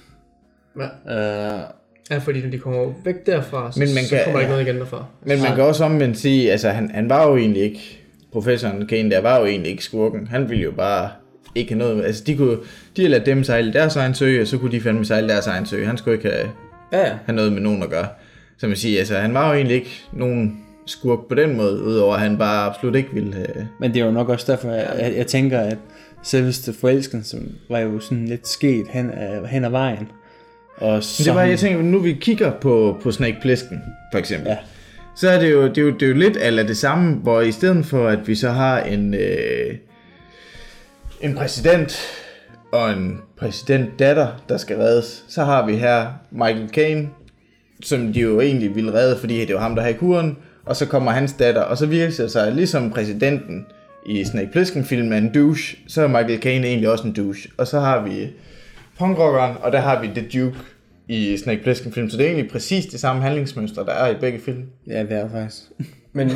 Ja. Øh, ja, fordi når de kommer væk derfra, så, Men man så kan- kommer der ikke noget igen derfra. Men man kan også omvendt sige, altså han, han var jo egentlig ikke, professoren Kane der var jo egentlig ikke skurken. Han ville jo bare ikke have noget med, altså de kunne, de havde ladet dem sejle deres egen sø, og så kunne de fandme sejle deres egen sø. Han skulle ikke have, Ja, ja. have noget med nogen at gøre. Så man siger, altså han var jo egentlig ikke nogen skurk på den måde, udover at han bare absolut ikke ville have... men det er jo nok også derfor, jeg, jeg, jeg tænker, at selveste forelskelsen var jo sådan lidt sket hen hen ad vejen. Og så Så det var, jeg tænker, nu vi kigger på, på Snake Plissken, for eksempel. Ja. Så er det jo, det er jo, det er jo lidt af det samme, hvor i stedet for, at vi så har en, øh, en præsident og en præsidentdatter, der skal reddes, så har vi her Michael Caine, som de jo egentlig ville redde, fordi det var ham, der havde kuren, og så kommer hans datter, og så virker det sig, ligesom præsidenten i Snake Plissken-filmen er en douche, så er Michael Caine egentlig også en douche. Og så har vi punkrockeren, og der har vi The Duke i Snake Plissken-film, så det er egentlig præcis det samme handlingsmønster, der er i begge film. Ja, det er faktisk. Men,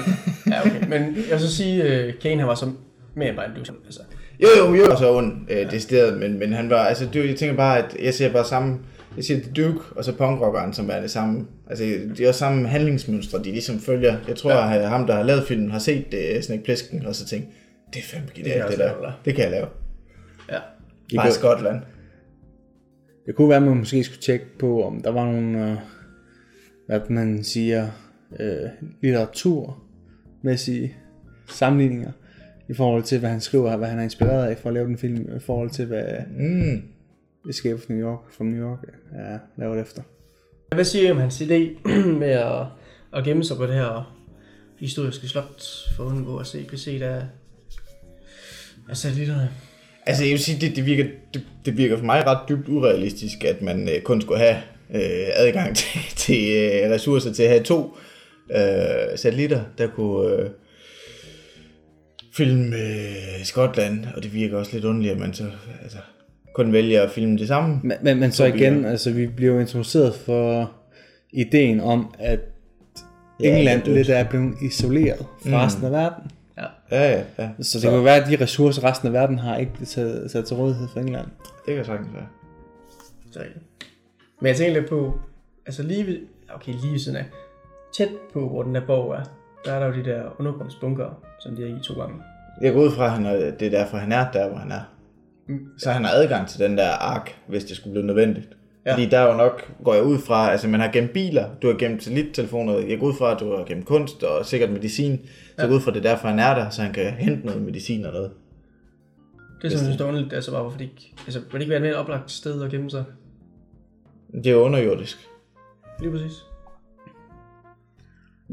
ja, okay. Men jeg vil så sige, at Kane han var så mere end bare en douche. Altså, Jo, jo, jo, så ond, øh, decideret, men, men han var, altså, det, jeg tænker bare, at jeg ser bare samme, jeg siger The Duke, og så punkrockeren, som er det samme, altså, det er også samme handlingsmønstre, de ligesom følger. Jeg tror, ja. at ham, der har lavet filmen, har set det, Snake Plissken, og så tænkt, det er fandme kan genialt, det, det lave, der. Det kan jeg lave. ja. Det Bare Skotland. Det kunne være, at man måske skulle tjekke på, om der var nogle, øh, hvad man siger, øh, litteraturmæssige sammenligninger i forhold til, hvad han skriver, hvad han er inspireret af for at lave den film, i forhold til, hvad, Mm. Escape from New York, from New York er lavet efter. Hvad siger I om hans idé med at, at gemme sig på det her historiske slot for at undgå at se beset af, af satellitterne? Altså jeg vil sige, det, det, virker, det, det virker for mig ret dybt urealistisk, at man øh, kun skulle have øh, adgang til, til øh, ressourcer til at have to øh, satellitter, der kunne øh, filme øh, Skotland, og det virker også lidt underligt, at man så altså, kun vælger at filme det samme. Men, men, men så igen, altså vi bliver jo introduceret for ideen om, at Ja, England det er lidt er blevet isoleret fra Mm. resten af verden. Ja, ja, ja. Så det kan jo være, at de ressourcer resten af verden har ikke blevet taget, sat til rådighed for England. Det kan sagtens være. Så, men jeg tænker lidt på, altså lige ved, okay, lige ved siden af, tæt på, hvor den der borg er, der er der jo de der undergrundsbunker, som de er i to gange. Jeg går ud fra, at han er, det er derfor, han er der, hvor han er. Så han har adgang til den der ark, hvis det skulle blive nødvendigt. Ja. Ja. Fordi der er jo nok, går jeg ud fra, altså man har gemt biler, du har gemt satellittelefoner, jeg går ud fra, at du har gemt kunst og sikkert medicin. Så går ud fra, det er derfor, han er der, så han kan hente noget medicin og noget. Det er sådan, det er underligt, altså bare, hvorfor det ikke, altså, vil det ikke være et mere oplagt sted at gemme sig? Det er jo underjordisk. Lige præcis.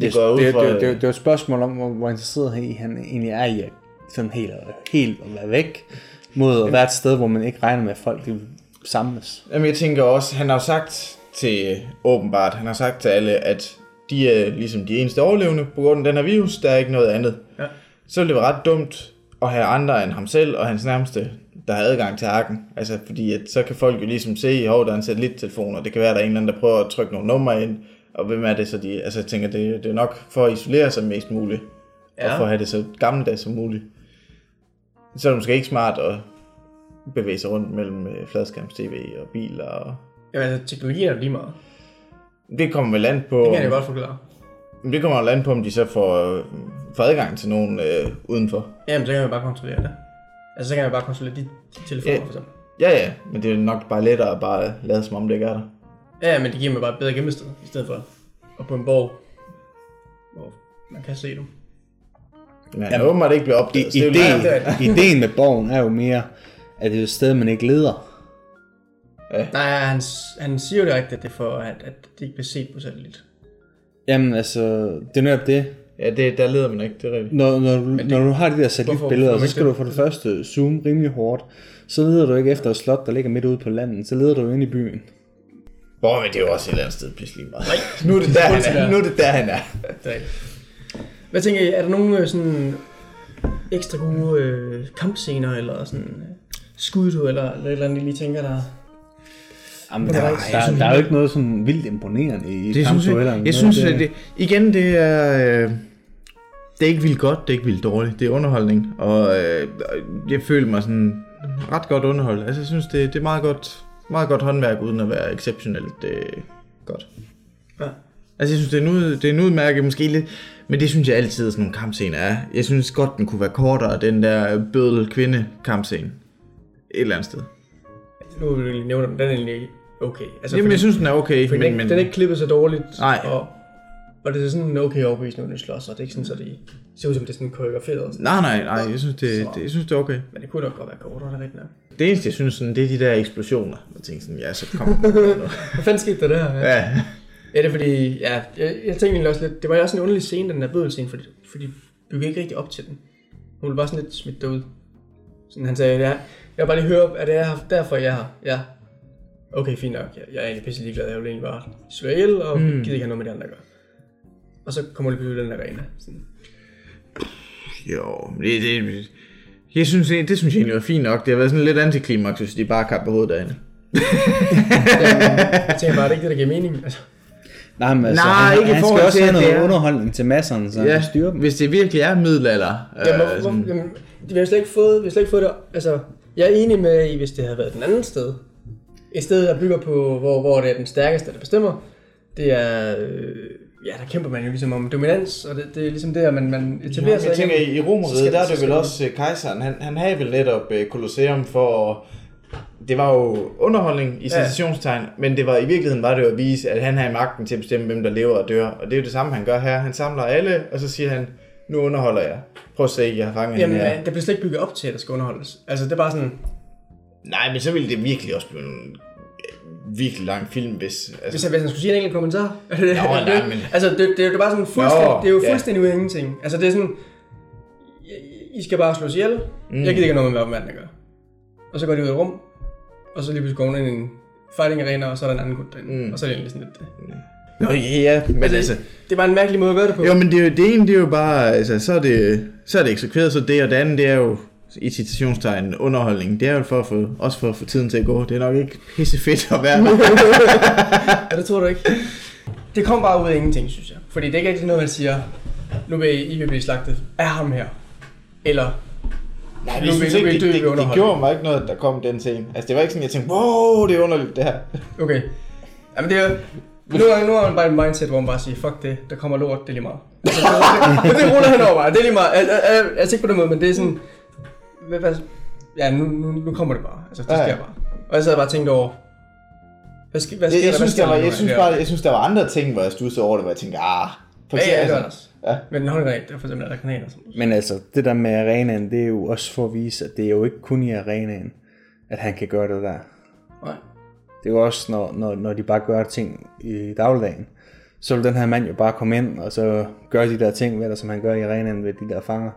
Det går jeg ud det, fra. det, det, det, det er jo et spørgsmål om, hvor, hvor interesseret han, han egentlig er i at sådan helt, helt at være væk, mod at være et sted, hvor man ikke regner med, at folk vil samles. Jamen jeg tænker også, han har jo sagt til, åbenbart, han har sagt til alle, at de er ligesom de eneste overlevende på grund af den her virus, der er ikke noget andet. Ja. Så ville det være ret dumt at have andre end ham selv og hans nærmeste, der har adgang til arken. Altså fordi, at så kan folk jo ligesom se, at der er en satellittelefon, og det kan være, at der er en eller anden, der prøver at trykke nogle numre ind, og hvem er det så de, altså jeg tænker, det, det er nok for at isolere sig mest muligt, ja. Og for at have det så gammeldags som muligt. Så er det måske ikke smart at bevæge sig rundt mellem øh, fladskærms-tv og biler og Jamen, altså, teknologien er jo lige meget. Det kommer vel an på, Det kan jeg godt forklare. det kommer vel an på, om de så får, øh, får adgang til nogen øh, udenfor. Jamen, så kan man bare kontrollere det. Altså, så kan man bare kontrollere de, de telefoner, Ja. for eksempel. Ja, ja, men det er nok bare lettere at bare lade som om det ikke er der. Ja, men det giver mig bare et bedre gemmested, i stedet for at på en borg, hvor man kan se dem. Men han åbenbart ikke bliver opdaget. er ideen, ideen med borgen er jo mere, at det er et sted, man ikke leder. Nej, han, han siger jo direkte, at det er for, at, at det ikke bliver set på satellit. Jamen altså, det er netop det. Ja, det, der leder man ikke, det er rigtigt. Når, når, du, når du har de der satellitbilleder, så skal du for det første zoome rimelig hårdt. Så leder du ikke efter et slot, der ligger midt ude på landet. Så leder du ind i byen. Hvor men det er jo også et eller andet sted pisse lige meget. Nu er det der, han er. Nu er det der, han er. Det. Hvad tænker I, er der nogle øh, sådan ekstra gode øh, kampscener, eller sådan øh, skud, du, eller, eller et eller andet, I lige tænker, der... Jamen, der der, er der, er jo ikke noget sådan vildt imponerende i Det synes jeg, jeg synes, at det, igen, det er, øh, det er ikke vildt godt, det er ikke vildt dårligt, det er underholdning, og øh, jeg føler mig sådan ret godt underholdt. Altså, jeg synes, det, det er meget godt, meget godt håndværk, uden at være exceptionelt øh, godt. Ja. Altså, jeg synes, det er, en ud, det er en udmærket, måske lidt, men det synes jeg altid, sådan nogle kampscener er. Jeg synes godt, den kunne være kortere, den der bødel kvinde kampscene. Et eller andet sted. Nu vil jeg lige nævne den, den er egentlig okay. Altså, Jamen, fordi- jeg synes, den er okay, fordi men, den, men den er ikke klippet så dårligt, Nej. og, og det er sådan en okay overbevisning, når den slås, og det er ikke sådan, så det ser ud som, det er sådan koreograferet. nej, nej, nej, jeg synes, det, det, jeg synes, det er okay. Men det kunne nok godt være kortere, det rigtigt nok. Det eneste, jeg synes, sådan, det er de der eksplosioner. Jeg tænker sådan, ja, så kommer Hvad fanden skete der der? Ja. Ja, Ja, det er fordi, ja, jeg, jeg tænkte egentlig også lidt, det var også en underlig scene, den der bødelscene, fordi, fordi byggede ikke rigtig op til den. Hun bare sådan lidt smidt derud. Sådan han sagde, ja, jeg vil bare lige høre, er det er derfor, jeg er her? Ja. Okay, fint nok. Jeg, jeg er egentlig pisse ligeglad. Jeg vil egentlig bare slå ihjel, og mm. gider ikke have noget med det andre at gøre. Og så kommer det blive den arena. Sådan. jo, det, det, jeg synes, det, det synes jeg egentlig var fint nok. Det har været sådan lidt antiklimaks, hvis de bare kapper hovedet derinde. Jeg tænker bare, det er ikke det, der giver mening. Altså, Nej, men altså, Nej, han, ikke i han skal også til, have noget er- underholdning til masserne, så han Ja, kan styre dem. hvis det virkelig er middelalder. jamen, øh, hvor, sådan, hvor, jamen, vi har slet ikke fået, vi har slet ikke fået det. Altså, jeg er enig med, i, hvis det havde været den anden sted. Et sted, der bygger på, hvor, hvor det er den stærkeste, der bestemmer. Det er, øh, ja, der kæmper man jo ligesom om dominans, og det, det er ligesom det, at man, man etablerer sig jeg tænker, igennem- i Romeriet, der er det vel også øh, kejseren. Han, han havde vel netop øh, Colosseum for... Det var jo underholdning i sensationstegn, men det var i virkeligheden var det jo at vise, at han havde magten til at bestemme, hvem der lever og dør. Og det er jo det samme, han gør her. Han samler alle, og så siger han, nu underholder jeg. Prøv at se, jeg har fanget Jamen, hende her. øh, der bliver slet ikke bygget op til, at der skal underholdes. Altså, det er bare sådan, Nej, men så ville det virkelig også blive en øh, virkelig lang film, hvis... Hvis Altså, jeg, hvis jeg skulle sige en enkelt kommentar. Er det, Nå, er det, nej, men- Altså, det, det, er jo bare sådan fuldstændig, Nå, det er jo ja. fuldstændig af ingenting. Altså, det er sådan, I- skal bare slås ihjel. Mm. Jeg gider ikke noget med, hvad omverdenen gør. Og så går de ud i et rum, og så lige pludselig går ind i en fighting arena, og så er der en anden gut derinde. Mm. Og så er det egentlig sådan lidt det. Nå, ja, men Altså, altså... det er bare en mærkelig måde at gøre det på. Jo, men det, er det ene, det er jo bare, altså, så er det, så er det eksekveret, så det, og det andet, det er jo, i citationstegn, underholdning. Det er jo for at få, også for at få tiden til at gå. Det er nok ikke pisse fedt at være der. Ja, det tror du ikke. Det kom bare ud af ingenting, synes jeg. Fordi det er ikke rigtig noget, man siger, nu vil I, vil blive slagtet af ham her. Eller, Nej, Nu vil- synes nu ikke, det, det, det, underholdning. gjorde mig ikke noget, at der kom den scene. Altså, det var ikke sådan, jeg tænkte, wow, det er underligt, det her. okay. Jamen det er jo, nogle gange, nu har man bare en mindset, hvor man bare siger, fuck det, der kommer lort, det er lige meget. Altså, det, det, det ruller han over bare, det er lige meget. Jeg, jeg, jeg, jeg er ikke på den måde, men det er sådan, hvad, hvad, ja, nu, nu, nu kommer det bare. Altså, det Ja, sker bare. Og jeg sad bare og tænkte over, hvad, sker, hvad sker Jeg, jeg, der? Synes, der var, jeg, synes bare, jeg synes, der var andre ting, hvor jeg stussede over det, hvor jeg tænkte, ah, for Ja, ja, det eksempel- det også. Ja. Men den håndgranat, det er for eksempel, er noget. Men altså, det der med arenaen, det er jo også for at vise, at det er jo ikke kun i arenaen, at han kan gøre det der. Nej. Det er jo også, når, når, når de bare gør ting i dagligdagen. Så vil den her mand jo bare komme ind, og så gøre de der ting ved dig, som han gør i arenaen ved de der fanger.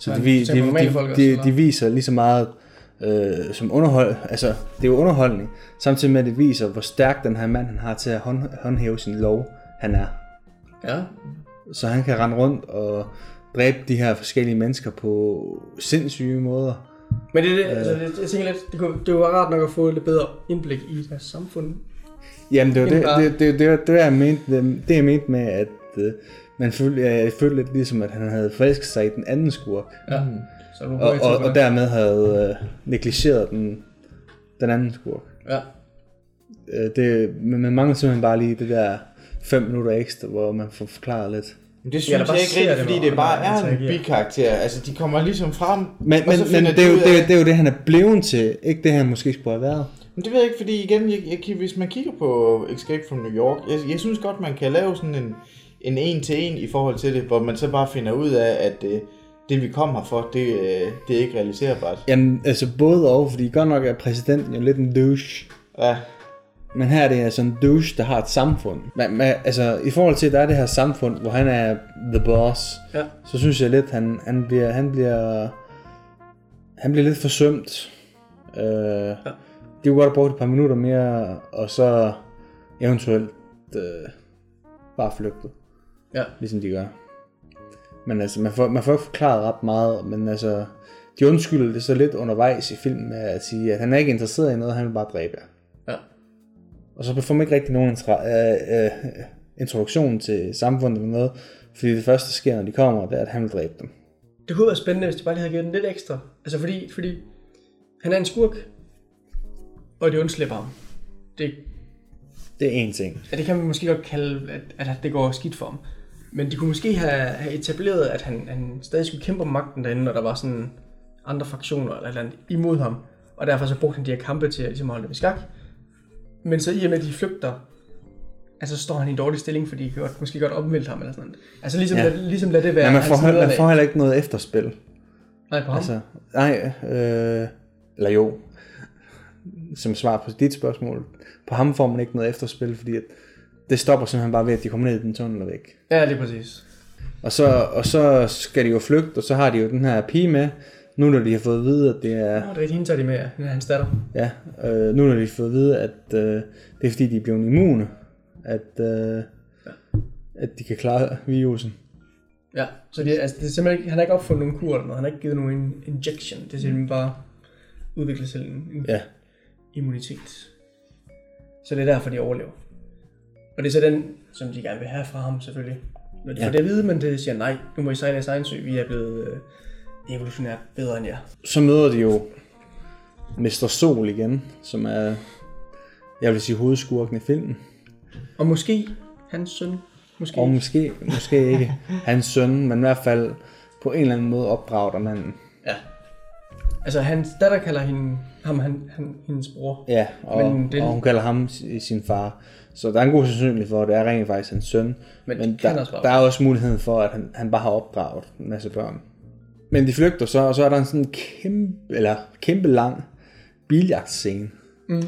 Så de, de, de, de, de viser lige så meget øh, som underhold, altså det er jo underholdning, samtidig med at det viser, hvor stærk den her mand han har til at hånd, håndhæve sin lov, han er. Ja. Så han kan rende rundt og dræbe de her forskellige mennesker på sindssyge måder. Men det, er det, altså, det, jeg tænker lidt, det kunne, det var rart nok at få lidt bedre indblik i deres samfund. Jamen det var det, det, det, det, det, det, jeg mente, det, det jeg mente med, at øh, man følte, jeg følte lidt ligesom, at han havde forelsket sig i den anden skurk. Ja. Så du Og, og, og dermed havde øh, negligeret den, den anden skurk. Ja. Øh, det, men man mangler simpelthen bare lige det der fem minutter ekstra, hvor man får forklaret lidt. Men det Ja, synes bare jeg ikke rigtigt, det, fordi hvor det bare er en bikarakter. Altså, de kommer ligesom frem, Men, men, men det, er jo, det, er, det er jo det, han er blevet til. Ikke det, han måske skulle have været. Men det ved jeg ikke, fordi igen, jeg, jeg, hvis man kigger på Escape from New York, jeg, jeg synes godt, man kan lave sådan en, en en-til-en i forhold til det, hvor man så bare finder ud af, at øh, det vi kom her for, det, øh, det er ikke realiserbart. Jamen, altså både og, fordi godt nok er præsidenten jo lidt en douche. Ja, Men her er det altså en douche, der har et samfund. Men, men, altså, i forhold til, at der er det her samfund, hvor han er the boss, Ja. så synes jeg lidt, han, han bliver, han bliver, han bliver lidt forsømt. Øh, ja. De kunne godt have brugt et par minutter mere, og så eventuelt øh, bare flygtet, Ja. ligesom de gør. Men altså, man får, man får ikke forklaret ret meget, men altså, de undskylder det så lidt undervejs i filmen med at sige, at han er ikke interesseret i noget, han vil bare dræbe jer. Ja. Og så får man ikke rigtig nogen intra- øh, øh, introduktion til samfundet eller noget, fordi det første, der sker, når de kommer, det er, at han vil dræbe dem. Det kunne være spændende, hvis de bare lige havde givet den lidt ekstra. Altså fordi, fordi han er en skurk, og de undslipper ham. Det, Det er en ting. ja, det kan man måske godt kalde, at, at det går skidt for ham. Men de kunne måske have, have etableret, at han, han stadig skulle kæmpe om magten derinde, når der var sådan andre fraktioner eller, eller andet imod ham. Og derfor så brugte han de her kampe til at ligesom, holde dem i skak. Men så i og med, at de flygter, altså så står han i en dårlig stilling, fordi de godt, måske godt omvælte ham eller sådan noget. Altså ligesom, Ja. ja. lad, ligesom lad det være Men man får, hans heller- man får heller ikke noget efterspil. Nej, på ham. Altså, nej, øh, eller jo, som svar på dit spørgsmål, på ham får man ikke noget efterspil, fordi at det stopper simpelthen bare ved, at de kommer ned i den tunnel og væk. Ja, lige præcis. Og så, og så skal de jo flygte, og så har de jo den her pige med, nu når de har fået at vide, at det er, Ja, det er hende tager de med, ja. hans datter. ja, øh, nu når de har fået at vide, at øh, det er fordi, de er blevet immune, at, øh, at de kan klare virusen. Ja, så det, altså, det er simpelthen ikke, han har ikke opfundet nogen kur eller noget. Han har ikke givet nogen in- injection. Det er simpelthen bare udviklet selv en, en Ja, immunitet. Så det er derfor, de overlever. Og det er så den, som de gerne vil have fra ham selvfølgelig. Når de Ja. får det at vide, men det siger nej, nu må I sejle jeres egen sø. Vi er blevet øh, evolutionært bedre end jer. så møder de jo Mr. Sol igen, som er, jeg vil sige, hovedskurken i filmen. Og måske hans søn. Måske. Og måske, måske ikke hans søn, men i hvert fald på en eller anden måde opdraget af manden. Ja. Altså hans datter kalder hende, ham han, han, hendes bror. Ja, og, Men det- og hun kalder ham si- sin far. Så der er en god sandsynlighed for, at det er rent faktisk hans søn. Men men der, også der er også muligheden for, at han, han bare har opdraget en masse børn. Men de flygter så, og så er der en sådan kæmpe, eller kæmpe lang biljagtscene. Mm.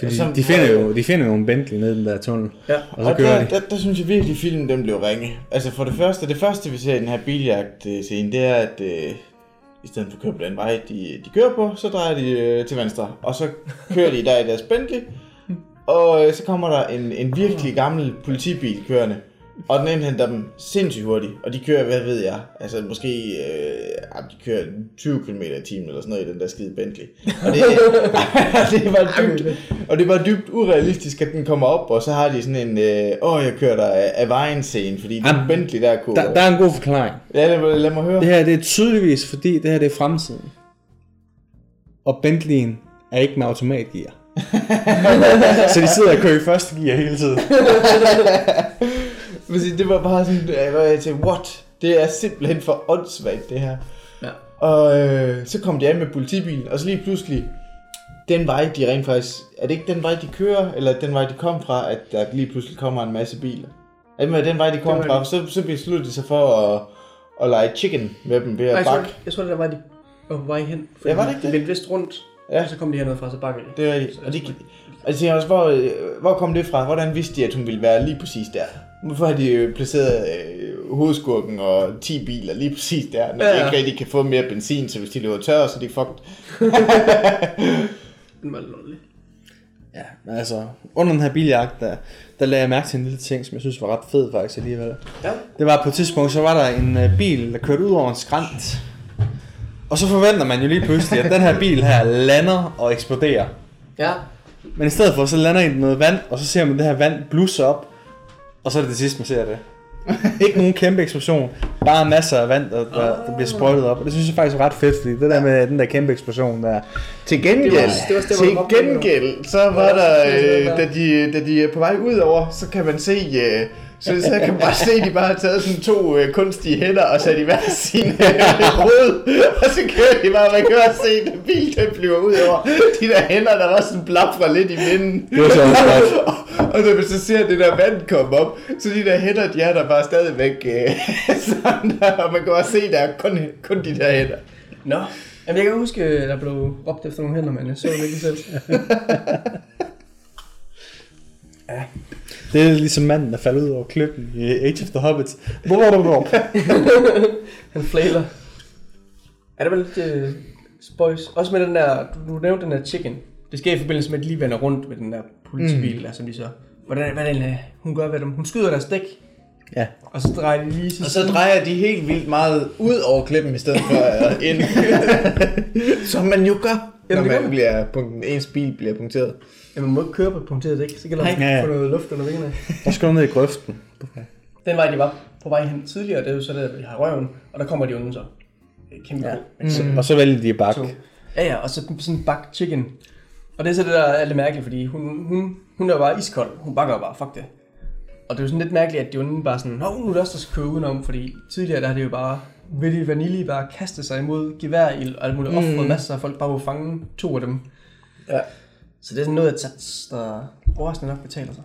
Fordi som- de, finder jo, de finder jo en Bentley nede i den der tunnel. Ja. Og så og kører der, de. der, der, synes jeg virkelig, at filmen den blev ringe. Altså for det første, det første vi ser i den her biljagt scene, det er, at øh, i stedet for at køre på den vej, de, de kører på, så drejer de øh, til venstre. Og så kører de der i deres Bentley, og øh, så kommer der en, en virkelig gammel politibil kørende. Og den indhenter dem sindssygt hurtigt, og de kører, hvad ved jeg, altså måske, øh, de kører 20 km i timen eller sådan noget i den der skide Bentley. Og det, det var dybt, og det var dybt urealistisk, at den kommer op, og så har de sådan en, øh, åh, jeg kører der af, af vejen scene, fordi den Jamen, Bentley der kunne... Der, der er en god forklaring. Ja, lad, lad mig høre. Det her det er tydeligvis, fordi det her det er fremtiden. Og Bentley'en er ikke med automatgear. så de sidder og kører i første gear hele tiden. Præcis, det var bare sådan, jeg var what? Det er simpelthen for åndssvagt, det her. Ja. Og øh, så kom de af med politibilen, og så lige pludselig, den vej, de rent faktisk, er det ikke den vej, de kører, eller den vej, de kom fra, at der lige pludselig kommer en masse biler? Er det med den vej, de kom fra, så, så besluttede de sig for at, at lege chicken med dem ved at jeg, tror, bakke. jeg tror, det der var, de var på vej hen. Ja, var det ikke de det? vendte vist rundt, Ja. og så kom de hernede fra, så bakkede de. Det er rigtigt. Og de, altså, jeg også, hvor, øh, hvor kom det fra? Hvordan vidste de, at hun ville være lige præcis der? Hvorfor har de øh, placeret øh, hovedskurken og 10 biler lige præcis der, når ja. De ikke rigtig kan få mere benzin, så hvis de løber tør, så er de fucked. Den var lollig. Ja, men altså, under den her biljagt, der, der lagde jeg mærke til en lille ting, som jeg synes var ret fed faktisk alligevel. Ja. Det var på et tidspunkt, så var der en uh, bil, der kørte ud over en skrant. Og så forventer man jo lige pludselig, at den her bil her lander og eksploderer. Ja. Men i stedet for, så lander i noget vand, og så ser man det her vand blusse op. Og så er det det sidste, man ser det. Ikke nogen kæmpe eksplosion, bare masser af vand, der, der, der bliver sprøjtet op. Og det synes jeg faktisk er ret fedt, fordi det der med den der kæmpe eksplosion der, Til gengæld, Det var- det var til var gengæld, så var Ja, der, øh, da, de, da de er på vej ud over, så kan man se, øh, så, så kan man bare se, at de bare har taget sådan to øh, kunstige hænder og sat i hver sin øh, hoved, og så kører de bare, man kan også se, at bil den flyver ud over de der hænder, der var sådan blafrer lidt i vinden. Det var så og, og når man så ser det der vand komme op, så de der hænder, de er der bare stadigvæk øh, sådan der, og man kan også se, der er kun, kun de der hænder. Nå. Jamen, jeg kan huske, at der blev råbt efter nogle hænder, men jeg så det ikke selv. det er ligesom manden, der falder ud over klippen i Age of the Hobbits. Han flailer. Er det vel lidt uh, spøjs? Også med den der, du, du nævnte den der chicken. Det sker i forbindelse med, at de lige vender rundt med den der politibil, mm. der, som de så... Hvordan, hvad den, hun gør ved dem? Hun skyder deres dæk, Ja. og så drejer de lige til Og så drejer de helt vildt meget ud over klippen, i stedet for at ind. Som man jo gør, Jamen, det gør man man. bliver, punkt- ens bil bliver punkteret. Jamen, man må ikke køre på et punkteret dæk, så kan der ikke Ja, få noget luft under vingerne. Der skal ned i grøften. Den vej, de var på vej hen tidligere, det er jo så der, vi har røven, og der kommer de unge så. Kæmpe ja. Mm. Så, og så vælger de at bakke. Så, ja, ja, og så sådan en bak chicken. Og det er så det, der er lidt mærkeligt, fordi hun, hun, hun er bare iskold. Hun bakker bare, fuck det. Og det er jo sådan lidt mærkeligt, at de onde bare sådan, Nå, nu er det også, der skal køre udenom, fordi tidligere der har det jo bare Willy Vanilli bare kastet sig imod geværild og alt muligt, mm. offret masser af folk bare at fange to af dem. Ja. Så det er sådan noget, at sats, der overraskende nok betaler sig.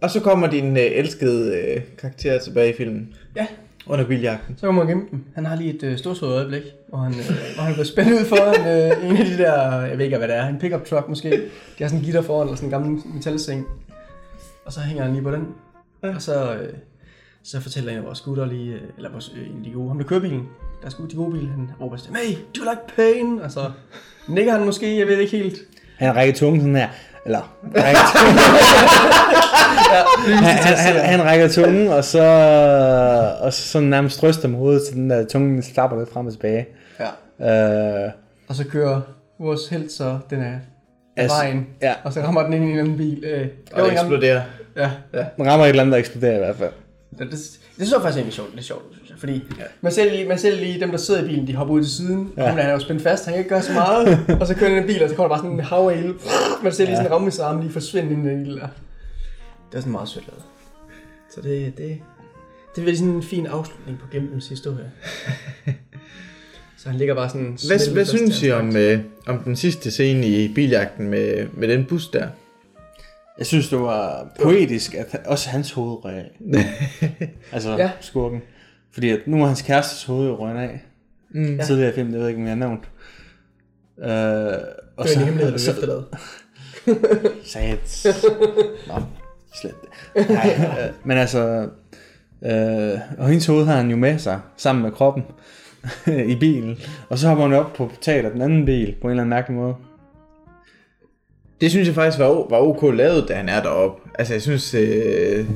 Og så kommer din øh, elskede øh, karakter tilbage i filmen. Ja. Under biljagten. Så kommer man gemme dem. Han har lige et øh, storsået øjeblik, hvor han, øh, hvor han bliver spændt ud foran øh, en af de der, jeg ved ikke hvad det er, en pickup truck måske. De har sådan en gitter foran, eller sådan en gammel metalseng. Og så hænger han lige på den. Og så, øh, så fortæller en af vores gutter lige, øh, eller vores, øh, en af de gode, ham der kører bilen, der er sgu de gode bil, han råber til, hey, do you like pain? Og så nikker han måske, jeg ved ikke helt. Han rækker tungen sådan her. Eller, rækker tungen. han, han, han, han, rækker tungen, og så, og så sådan nærmest ryster med hovedet, så den der tungen slapper lidt frem og tilbage. Ja. Øh, Og så kører vores held så den er af Altså, vejen, ja. og så rammer den ind i en anden bil. Øh, Og det eksploderer. Ja, den rammer et eller andet, der eksploderer i hvert fald. Det, det, det så faktisk egentlig sjovt, lidt sjovt, synes jeg. Fordi ja. man, ser lige, man ser lige dem, der sidder i bilen, de hopper ud til siden. Ja. Ham der, han er jo spændt fast, han kan ikke gøre så meget. og så kører den en bil, og så kommer der bare sådan en hav af ild. Man ser lige sådan en rammesarm lige forsvinde ind i den ild der. Det er sådan meget sødt lavet. Så det, det, det er virkelig sådan en fin afslutning på Gemmens historie. så han ligger bare sådan... Hvad, hvad synes I om, øh, om den sidste scene i biljagten med, med den bus der? Jeg synes, det var poetisk, at også hans hoved røg af. altså Ja. skurken. Fordi at nu er hans kærestes hoved jo røgnet af. Mm. Tidligere i filmen, det ved jeg ikke, om jeg har nævnt. Øh, og Det er en hemmelighed, du efterlader. Sat. Nå, slet det. Nej, øh, men altså... Øh, og hendes hoved har han jo med sig, sammen med kroppen, i bilen. Og så hopper hun op på taget af den anden bil, på en eller anden mærkelig måde. Det synes jeg faktisk var, var ok lavet, da han er deroppe. Altså, jeg synes... Øh, det,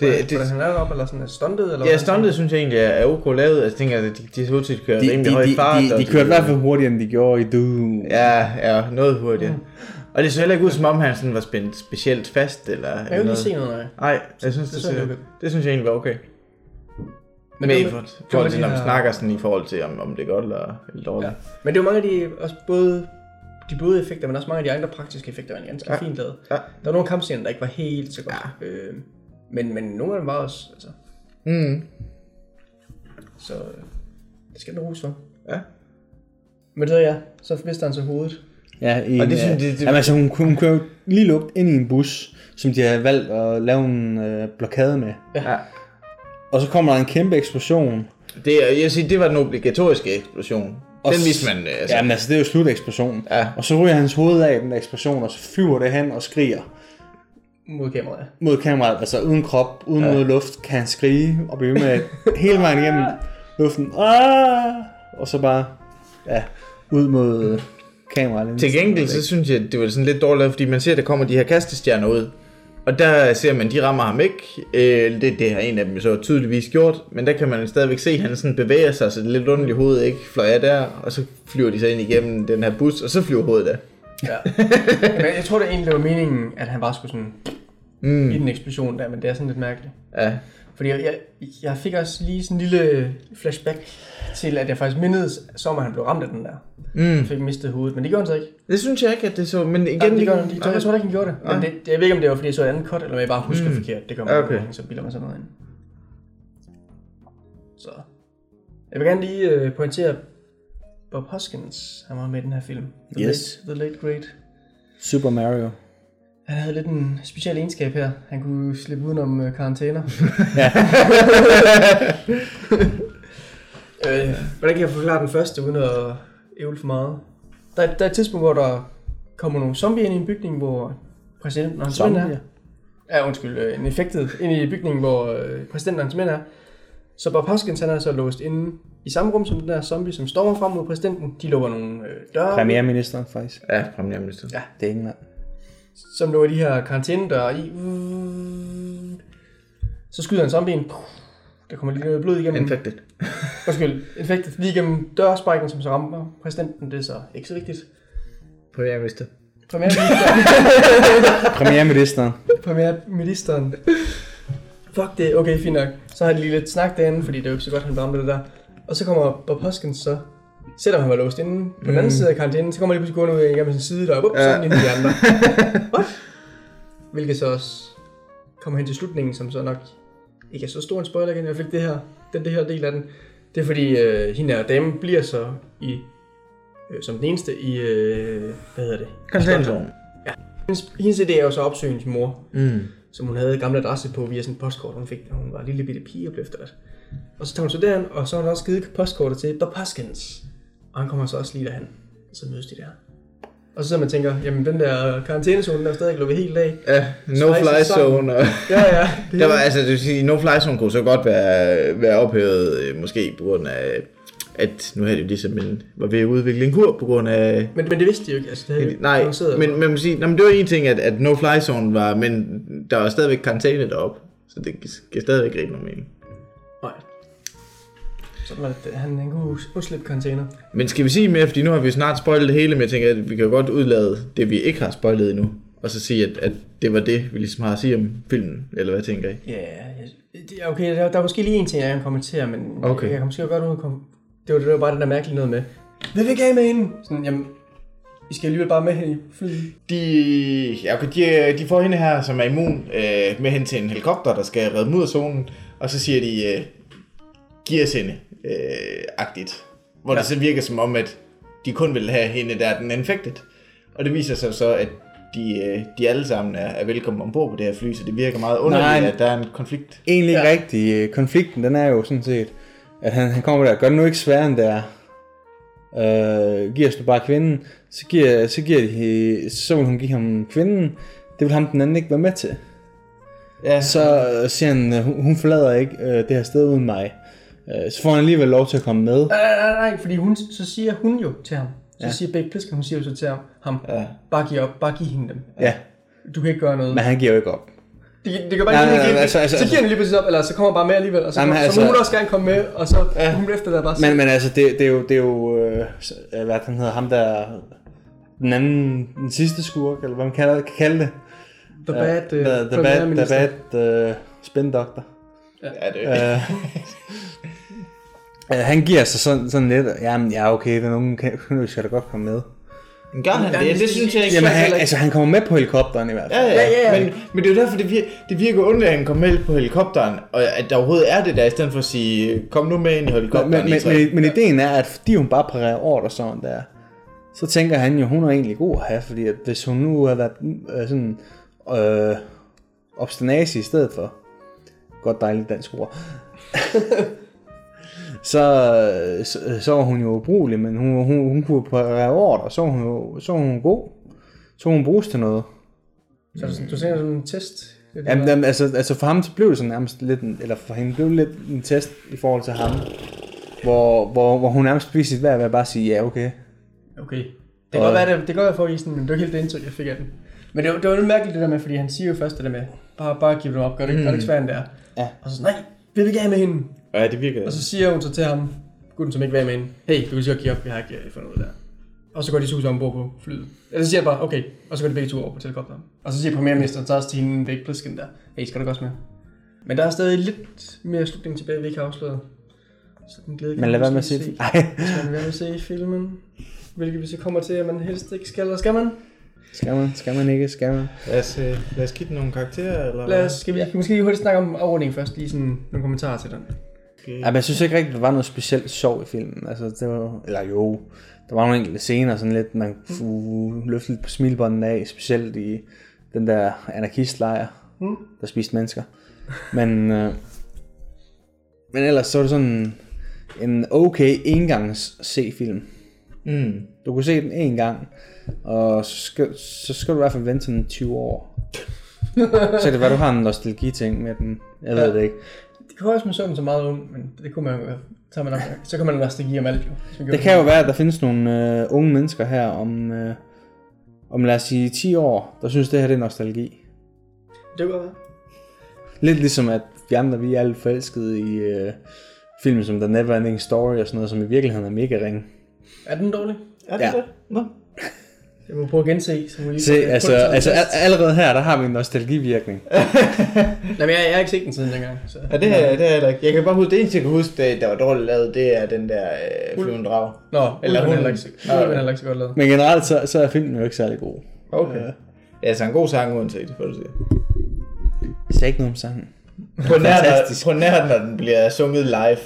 Det, det, det, han er deroppe, eller sådan er stuntet, eller ja, stuntet synes jeg egentlig er, ok lavet. Altså, jeg tænker, de, de ud til at køre De, de, rimelig de, høj de, fart. de, og de kørte i hvert fald hurtigere, end de gjorde i Du. Ja, ja, noget hurtigere. Mm. Og det så heller ikke ud, som om han sådan var spændt specielt fast, eller... Jeg vil lige se noget, nej. Nej, jeg synes, det, det det, så det, det, synes jeg egentlig var okay. Men med i forhold til, de når man snakker sådan i forhold til, om, om det er godt eller, eller dårligt. Ja. Men det er jo mange af de, også både de bløde effekter, men også mange af de andre praktiske effekter, er ganske Ja. fint lavet. Ja. Der var nogle kampscener, der ikke var helt så godt. Ja. Øh, men, men nogle af dem var også, altså, Mm. så øh, det skal den rose for. Ja. Men så ja, så mister han så hovedet. Ja, i Og en, det synes- det- det- jamen, altså, hun, hun kører jo lige lugt ind i en bus, som de har valgt at lave en øh, blokade med. Ja. Og så kommer der en kæmpe eksplosion. Det, er- jeg vil sige, det var den obligatoriske eksplosion. Og Den vidste man, altså. Jamen altså, det er jo sluteksplosionen. Ja. Og så ryger hans hoved af den eksplosion, og så flyver det hen og skriger Mod kameraet. mod kameraet. Altså uden krop, uden ja. noget luft, kan han skrige og blive med hele vejen igennem luften. Ah! Og så bare, ja, ud mod øh, kameraet. Til gengæld, så synes jeg, det var sådan lidt dårligt, fordi man ser, at der kommer de her kastestjerner ud. Og der ser man, de rammer ham ikke. Øh, det, det har en af dem så tydeligvis gjort. Men der kan man stadigvæk se, at han sådan bevæger sig, så det lidt underligt hoved ikke fløj af der. Og så flyver de så ind igennem den her bus, og så flyver hovedet af. Ja. men jeg tror, det egentlig var meningen, at han bare skulle sådan mm. i den eksplosion der, men det er sådan lidt mærkeligt. Ja. Fordi jeg, jeg, fik også lige sådan en lille flashback til, at jeg faktisk mindede som, han blev ramt af den der. Mm. Fik mistet hovedet, men det gjorde han så ikke. Det synes jeg ikke, at det så... Men igen, Igen, det gør han. Jeg tror, jeg tror ikke, han gjorde det. Men Nej. det, det, jeg ved ikke, om det var, fordi jeg så et andet cut, eller om jeg bare husker mm. forkert. Det gør man Ja, okay. så bilder man sådan noget ind. Så. Jeg vil gerne lige uh, pointere, Bob Hoskins, han var med i den her film. The Yes. Late, The Late Great. Super Mario. Han havde lidt en speciel egenskab her. Han kunne slippe udenom uh, karantæner. øh, hvordan kan jeg forklare den første, uden at ævle for meget? Der, er- der er et tidspunkt, hvor der kommer nogle zombier ind i en bygning, hvor præsidenten og hans mænd er. Zombier? Ja, undskyld, øh, en infektet ind i bygningen, hvor øh, præsidenten og hans mænd er. Så Bob Hoskins, han er så låst inde i samme rum som den der zombie, som stormer frem mod præsidenten. De lukker nogle øh, døre, Premierministeren faktisk. Ja, premierminister. Ja. Det er ikke engang. Som lukker de her karantænedøre i. Så skyder han zombien. Der kommer lige noget blod igennem. Infected. Undskyld, infektet lige igennem dørsprækken, som så rammer præsidenten. Det er så ikke så vigtigt. Premierminister. Premierministeren. Premierministeren. Premierministeren. Fuck det, okay, fint nok. Så har de lige lidt snak derinde, fordi det er jo ikke så godt, han ramte det der. Og så kommer Bob Hoskins så, selvom han var låst inde på den anden side af karantænen, så kommer lige pludselig gående ud igennem sin side og ja. sådan ind i de andre. Hvilket så også kommer hen til slutningen, som så nok ikke er så stor en spoiler igen, i hvert fald det her, den det her del af den. Det er fordi, øh, hende og damen bliver så i, øh, som den eneste i, øh, hvad hedder det? Karantænezonen. Hendes, hendes idé er jo så at opsøge hendes mor, Mm. som hun havde gamle adresse på via sådan et postkort, hun fik, da hun var en lille bitte pige og blev efterladt. Og så tager hun så derind, og så har hun også givet postkortet til Bob Hoskins. Og han kommer så også lige derhen. Så mødes de der. Og så sidder man og tænker, jamen den der karantænezone, der er stadig lukket helt af. Ja, no Svejset fly sammen. zone. Og Ja, ja. Det der var, altså, det vil sige, no fly zone kunne så godt være, være ophævet, øh, måske på grund af, at nu havde de ligesom en, var ved at udvikle en kur på grund af... men, men det vidste de jo ikke. Altså, det havde de Nej, men, men man må sige, nå, men det var en ting, at, at no fly zone var, men der var stadigvæk karantæne deroppe. Så det giver stadigvæk ikke nogen mening. Nej. Så var det, han, han kunne uslippe container. Men skal vi sige mere, fordi nu har vi snart spoilet det hele, men jeg tænker, at vi kan jo godt udlade det, vi ikke har spoilet endnu. Og så sige, at, at det var det, vi ligesom har at sige om filmen, eller hvad tænker I? Ja, er okay. Der, der er måske lige en ting, jeg kan kommentere, men Okay. jeg kan måske godt ud. Det var, det var bare den der mærkelige noget med, hvad vil gerne med hende? Sådan, jamen, I skal alligevel bare med hen i flyet. De, ja, okay, de, de får hende her, som er immun, øh, med hen til en helikopter, der skal redde dem ud af zonen. Og så siger de, øh, giv os hende, øh, agtigt. Hvor ja. det så virker som om, at de kun vil have hende, der er den infected. Og det viser sig så, at de, øh, de alle sammen er, er velkommen ombord på det her fly, så det virker meget underligt, Nej. at der er en konflikt. Egentlig ikke ja. rigtig. Øh, Konflikten, den er jo sådan set, at han, han kommer der, gør det nu ikke sværere, end det er. Øh, giver os nu bare kvinden, så, giver, så, giver de, så vil hun give ham kvinden. Det vil ham den anden ikke være med til. Ja, Så øh, siger han, hun, hun forlader ikke øh, det her sted uden mig. Øh, så får han alligevel lov til at komme med. Nej, nej, nej, fordi hun, så siger hun jo til ham. Så ja. siger Big Plisker, hun siger jo så til ham, ham Ja. bare giv op, bare giv hende dem. Ja, Du kan ikke gøre noget. men han giver jo ikke op. Det, det kan bare Nej, ikke nej, give, nej, altså- altså- så giver han lige præcis op, eller så kommer han bare med alligevel, og så, Jamen, kommer, altså- så må hun også gerne komme med, og så ja. hun efter der bare Men, men altså, det, det er jo, det er jo øh, øh, hvad han hedder, ham der, den anden, den sidste skurk, eller hvad man kalder, kan kalde det. the bad, uh, the, the bad, the bad uh, spin doctor. ja, det Øh, øh, han giver sig sådan, sådan lidt, jamen ja, okay, den unge kan, skal da godt komme med. Men gør han det? Det synes jeg ikke. Jamen, han, altså, han kommer med på helikopteren i hvert fald. ja, Ja, ja, ja. Men, men det er jo derfor, det virker, det virker underligt, at han kommer med på helikopteren, og at der overhovedet er det der, i stedet for at sige, kom nu med ind i Men, helikopteren. men, I men, men, men ideen er, at fordi hun bare parerer ordre sådan der, så tænker han jo, hun er egentlig god at have, fordi at hvis hun nu havde været øh, sådan øh, obstinase i stedet for, godt dejligt dansk ord, så, så, så var hun jo ubrugelig, men hun, hun, hun kunne parere ordre, så var hun jo så var hun god. Så var hun bruges til noget. Så sådan- du tænker sådan en test? Jamen, jamen, altså, altså for ham så blev det sådan nærmest lidt, en, eller for hende blev det lidt en test i forhold til ham, hvor, hvor, hvor hun nærmest viste sit værd ved at bare sige, ja, okay. Okay. Det kan godt være, det, det kan godt være for isen, men det var helt det indtryk, jeg fik af den. Men det var, det var lidt mærkeligt det der med, fordi han siger jo først det der med, bare, bare giv dem op, gør det, mm. gør det ikke svært end det er. Ja. Og så sådan, nej, vi vil have med hende. Ja, det virker Og så siger hun så til ham, gutten som ikke have med hende, hey, du kan så godt give op, jeg har ikke øh, fundet ud af det. Og så går de to sammen ombord på flyet. Eller så siger han bare, okay, og så går de begge to over på helikopteren. Og så siger premierministeren så også til hende væk plisken der, hey, skal du ikke også med? Men der er stadig lidt mere slutning tilbage, vi ikke har afsløret. Så den glæde kan Men lad man være med at se... Ej, Skal man være med at se filmen? Hvilket vi så kommer til, at man helst ikke skal, eller skal man? skal man, skal man ikke, skal man? Lad os, øh, lad os give den nogle karakterer, eller Lad os, skal vi måske lige hurtigt snakke om afrundingen først, lige sådan nogle kommentarer til den. Ja, men jeg synes ikke rigtigt, der var noget specielt sjov i filmen. Altså, det var, eller jo, der var nogle enkelte scener, sådan lidt, man kunne løfte lidt på smilbånden af, specielt i den der anarkistlejr, Mm. der spiste mennesker. Men, øh, men ellers så var det sådan en okay engangs se-film. Mm. Du kunne se den en gang, og så skal, så skal du i hvert fald vente sådan 20 år. så kan det være, du har en nostalgi-ting med den. Jeg ved Ja. det ikke. Kunne også med sådan så meget ung, men det kunne man jo så, man nok, så kan man jo også give om alt jo. man Det kan jo være, at der findes nogle øh, unge mennesker her om, øh, om lad os sige 10 år, der synes, det her det er nostalgi. Det kunne godt være. Lidt ligesom at vi andre, vi er alt forelskede i øh, film som The Neverending Story og sådan noget, som i virkeligheden er mega ring. Er den dårlig? Er det Ja. det? Nå. Jeg må prøve at gense. Så må vi Se, altså, altså al- allerede her, der har vi en nostalgivirkning. Nej, men jeg, jeg har ikke set den siden dengang. Så. Ja, det, er, det er heller ikke. Jeg kan bare huske, det eneste, jeg kan huske, det, der var dårligt lavet, det er den der øh, flyvende drag. Nå, Eller hun hun- heller ikke så, Ja. ja. heller ikke så godt lavet. Men generelt, så, så er filmen jo ikke særlig god. Okay. Ja, så en god sang uanset, får du sige. Jeg sagde ikke noget om sangen. På nær, når, på nær, når den bliver sunget live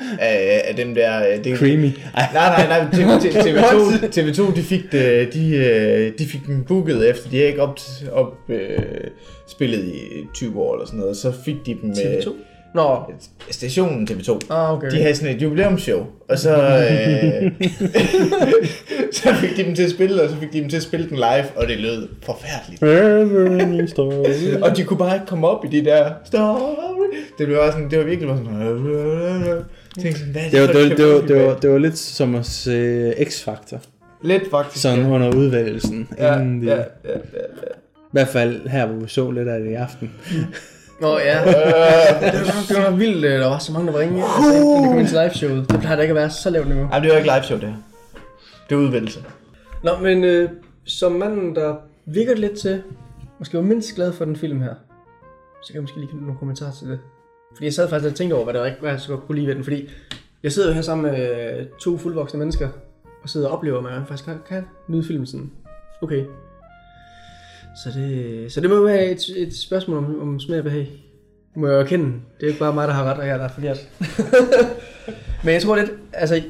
af, af dem der... øh, Det, Creamy. Ej, Nej, nej, nej. TV, TV2, TV2 de, fik det, de, øh, de fik dem booket efter. De har ikke op, op øh, spillet i 20 år eller sådan noget. Så fik de dem med TV2? Nå, stationen TV2. ah, okay. De havde sådan et jubilæumsshow, og så, øh, så fik de dem til at spille, og så fik de dem til at spille den live, og det lød forfærdeligt. Og de kunne bare ikke komme op i de der story. Det blev bare sådan, det var virkelig bare sådan, tænkte sådan, hvad Det var, det, et var, det, var, det, var, det var lidt som at se X-Factor. Lidt faktisk. Sådan under udvælgelsen. ja, inden de, ja, ja, ja, I hvert fald her, hvor vi så lidt af det i aften. Nå, ja. det, var, det var vildt, øh, der var så mange, der var ringe. Altså, det kom ind til liveshowet. Det plejer da ikke at være så lavt niveau. Ej, det var ikke live show, det her. Det var udvælgelse. Nå, men øh, som manden, der virker lidt til, måske var mindst glad for den film her, så kan jeg måske lige give nogle kommentarer til det. Fordi jeg sad faktisk og tænkte over, hvad, der, ikke- hvad jeg godt kunne lide ved den, fordi jeg sidder jo her sammen med øh, to fuldvoksne mennesker, og sidder og oplever, at man faktisk kan, kan nyde filmen sådan. Okay. Så det, så det må jo være et, et spørgsmål om, om smag og behag. Må jeg jo erkende. Det er ikke bare mig, der har ret, og jeg der er forkert. Men jeg tror lidt, altså,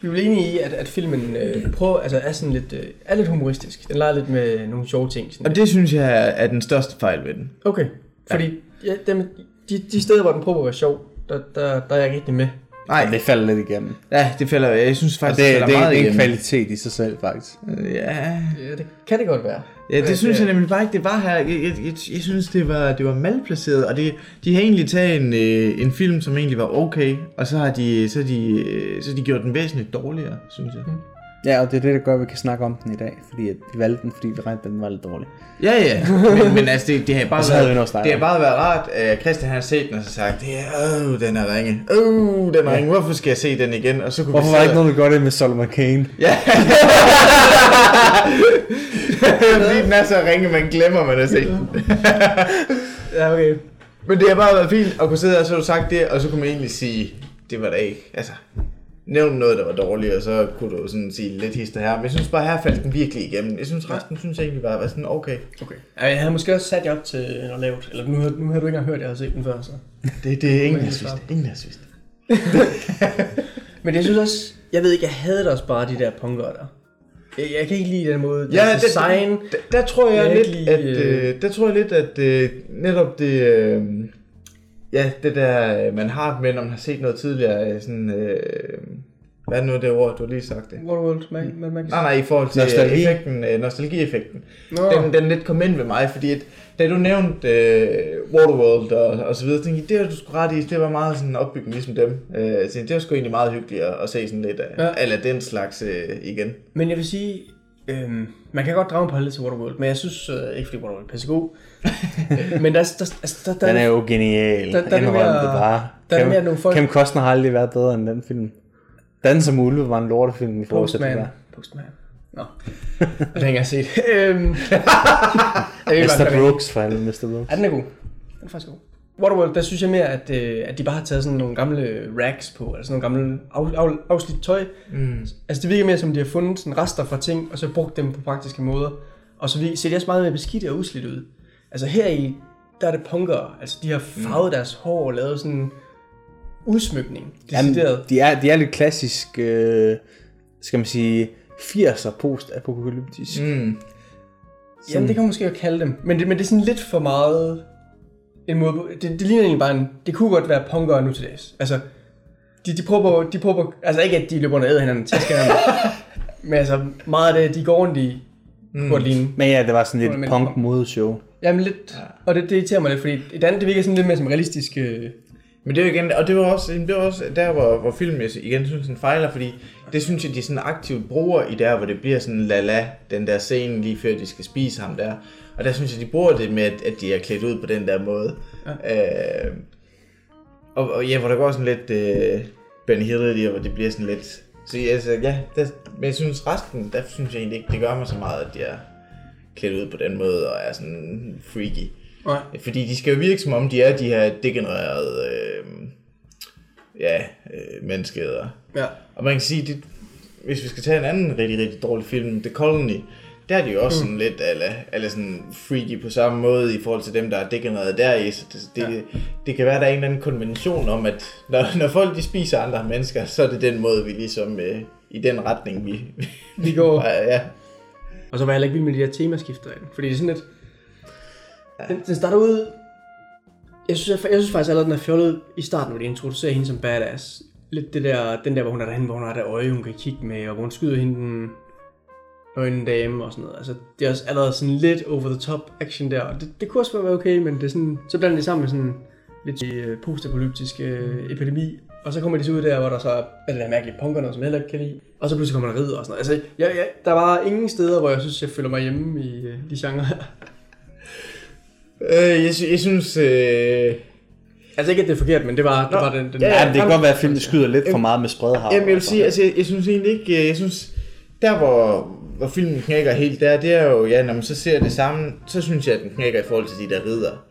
vi er enige i, at, at filmen øh, prøver, altså er sådan lidt, øh, er lidt humoristisk. Den leger lidt med nogle sjove ting. Sådan Og det synes jeg er, er den største fejl ved den. Okay, fordi ja, dem, de, de steder, hvor den prøver at være sjov, der, der, der er jeg ikke rigtig med. Nej, Og det falder lidt igennem. ja, det falder, jeg synes faktisk, det, det, det, falder det, meget det er en kvalitet i sig selv, faktisk. Ja, Ja, det kan det godt være. Ja, det synes jeg nemlig bare ikke, det var her. Jeg, jeg, jeg, jeg synes, det var, det var malplaceret, og det, de har egentlig taget en, øh, en film, som egentlig var okay, og så har de, så de, øh, så de gjort den væsentligt dårligere, synes jeg. Ja, og det er det, der gør, at vi kan snakke om den i dag. Fordi at vi valgte den, fordi vi regnede, at den var lidt dårlig. Ja, ja, men, men altså, det, det har bare været, noget det har bare været rart, at Christian har set den, og så sagt, det er, øh, den er ringe, øh, den er ringe, hvorfor skal jeg se den igen? Og så kunne Hvorfor vi var ikke nogen, der gør det med Solomon Kane? Ja. Fordi den er så ringe, man glemmer, man har set den. Ja, okay. Men det har bare været fint at kunne sidde og så du sagt det, og så kunne man egentlig sige, det var da ikke, altså, nævn noget, der var dårligt, og så kunne du sådan sige lidt hister her. Men jeg synes bare, her faldt den virkelig igennem. Jeg synes, resten synes jeg egentlig bare var sådan okay. okay. Jeg havde måske også sat jer op til noget lavt. Eller nu, nu har du ikke engang hørt, at jeg havde set den før, så. Det, det er ingen, der er. Ingen, der synes det. Men jeg synes også, jeg ved ikke, jeg havde også bare de der punkere der. Jeg, jeg kan ikke lide den måde, Ja, deres det- design. Der, der tror jeg Jeg lidt, ikke at, lide, øh, øh, der tror jeg lidt, at øh, netop det, øh, ja, det der, øh, man har med, når man har set noget tidligere, øh, sådan, øh, hvad er det nu det ord, du har lige sagt det? Waterworld, Mad Mad Max. Nej, nej, i forhold til Nostalgi. Nostalgi. effekten, øh, nostalgieffekten. Nå. Den, den lidt kom ind ved mig, fordi at, da du nævnte øh, Waterworld og, og så videre, tænkte jeg, det har du sgu ret i, det var meget sådan opbygning ligesom dem. Øh, tænkte, det var sgu egentlig meget hyggeligt at, at se sådan lidt af, Ja. ja. eller den slags øh, igen. Men jeg vil sige, øhm, man kan godt drage en parallel til Waterworld, men jeg synes øh, ikke, fordi Waterworld er pissegod. Øh, men der, der, altså, der, der, Den er jo genial. Der- der er det Indrøm mere- det bare. der er det Kim, mere nogle folk- Kim Costner har aldrig været bedre end den film. Dan som Ulve var en lortefilm i forhold til det der. Postman. Nå. Det har jeg ikke set. øhm, jeg ved bare, Mr. er. Brooks for helvede, Mr. Brooks. Ja, den er god. Den er faktisk god. Waterworld, der synes jeg mere, at, øh, at de bare har taget sådan nogle gamle rags på, altså nogle gamle af, af, afslidt tøj. Mm. Altså det virker mere som, de har fundet sådan rester fra ting, og så brugt dem på praktiske måder. Og så vi- ser de også meget mere beskidte og udslidt ud. Altså her i, der er det punkere. Altså de har farvet mm. deres hår og lavet sådan en udsmykning. Jamen, de, er, de er lidt klassisk, øh, skal man sige, 80'er post-apokalyptisk. Mm. Jamen, det kan man måske godt kalde dem. Men det, men det er sådan lidt for meget en måde... på- Det, det ligner egentlig bare en... Det kunne godt være punkere nu til dags. Altså, de, de prøver på... De prøver på altså ikke, at de løber under ad hinanden til hinanden. men altså, meget af det, de går rundt i... Mm. Kunne godt ligne. Men ja, det var sådan lidt punk-modeshow. Jamen lidt... Ja. Og det, det irriterer mig lidt, fordi et andet, det virker sådan lidt mere som realistisk... Øh, Men det er jo igen, og det var også, det var også der, hvor, hvor filmen jeg igen synes, den fejler, fordi det synes jeg, de sådan aktivt bruger i der, hvor det bliver sådan la-la, den der scene lige før de skal spise ham der. Og der synes jeg, de bruger det med, at, at de er klædt ud på den der måde. Ja. Øh, og, og ja, hvor der går sådan lidt øh, Benny Hill i, hvor det bliver sådan lidt... Så altså, ja, der, men jeg synes resten, der synes jeg egentlig ikke, det gør mig så meget, at de er klædt ud på den måde og er sådan freaky. Nej. Fordi de skal jo virke som om, de er de her degenererede øh, ja, øh, menneskeheder. Ja. Og man kan sige, det, hvis vi skal tage en anden rigtig, rigtig dårlig film, The Colony, der er de jo også mm. sådan lidt eller, eller sådan freaky på samme måde i forhold til dem, der er degenererede deri. Så det, det, ja. det kan være, der er en eller anden konvention om, at når, når folk de spiser andre mennesker, så er det den måde, vi ligesom øh, i den retning, vi, Vi går... ja, Og så var jeg heller ikke vild med de her temaskifter. Fordi det er sådan lidt... Den, den starter ud... Jeg synes, jeg, jeg synes faktisk allerede, den er fjollet i starten, hvor de introducerer hende som badass. Lidt det der, den der, hvor hun er derhen, hvor hun har der øje, hun kan kigge med, og hvor hun skyder hende den dame og sådan noget. Altså, det er også allerede sådan lidt over the top action der. Og det, det kunne også være okay, men det er sådan, så blander de sammen med sådan lidt øh, postapolyptisk postapokalyptisk øh, epidemi. Og så kommer de så ud der, hvor der så er det der mærkelige punker, noget, som jeg heller ikke kan lide. Og så pludselig kommer der ridder og sådan noget. Altså, jeg, jeg, der var ingen steder, hvor jeg synes, jeg føler mig hjemme i øh, de genrer her. Øh, jeg, sy- jeg synes... Øh, Altså ikke, at det er forkert, men det var, det Nå, var den... den ja, Ja, det kan godt være, at filmen skyder lidt for meget med spredehav. Jamen, jeg vil sige, altså, jeg, jeg synes egentlig ikke, øh, jeg synes, der hvor, hvor filmen knækker helt, der, det er jo, ja, når man så ser det sammen, så synes jeg, at den knækker i forhold til de der ridder.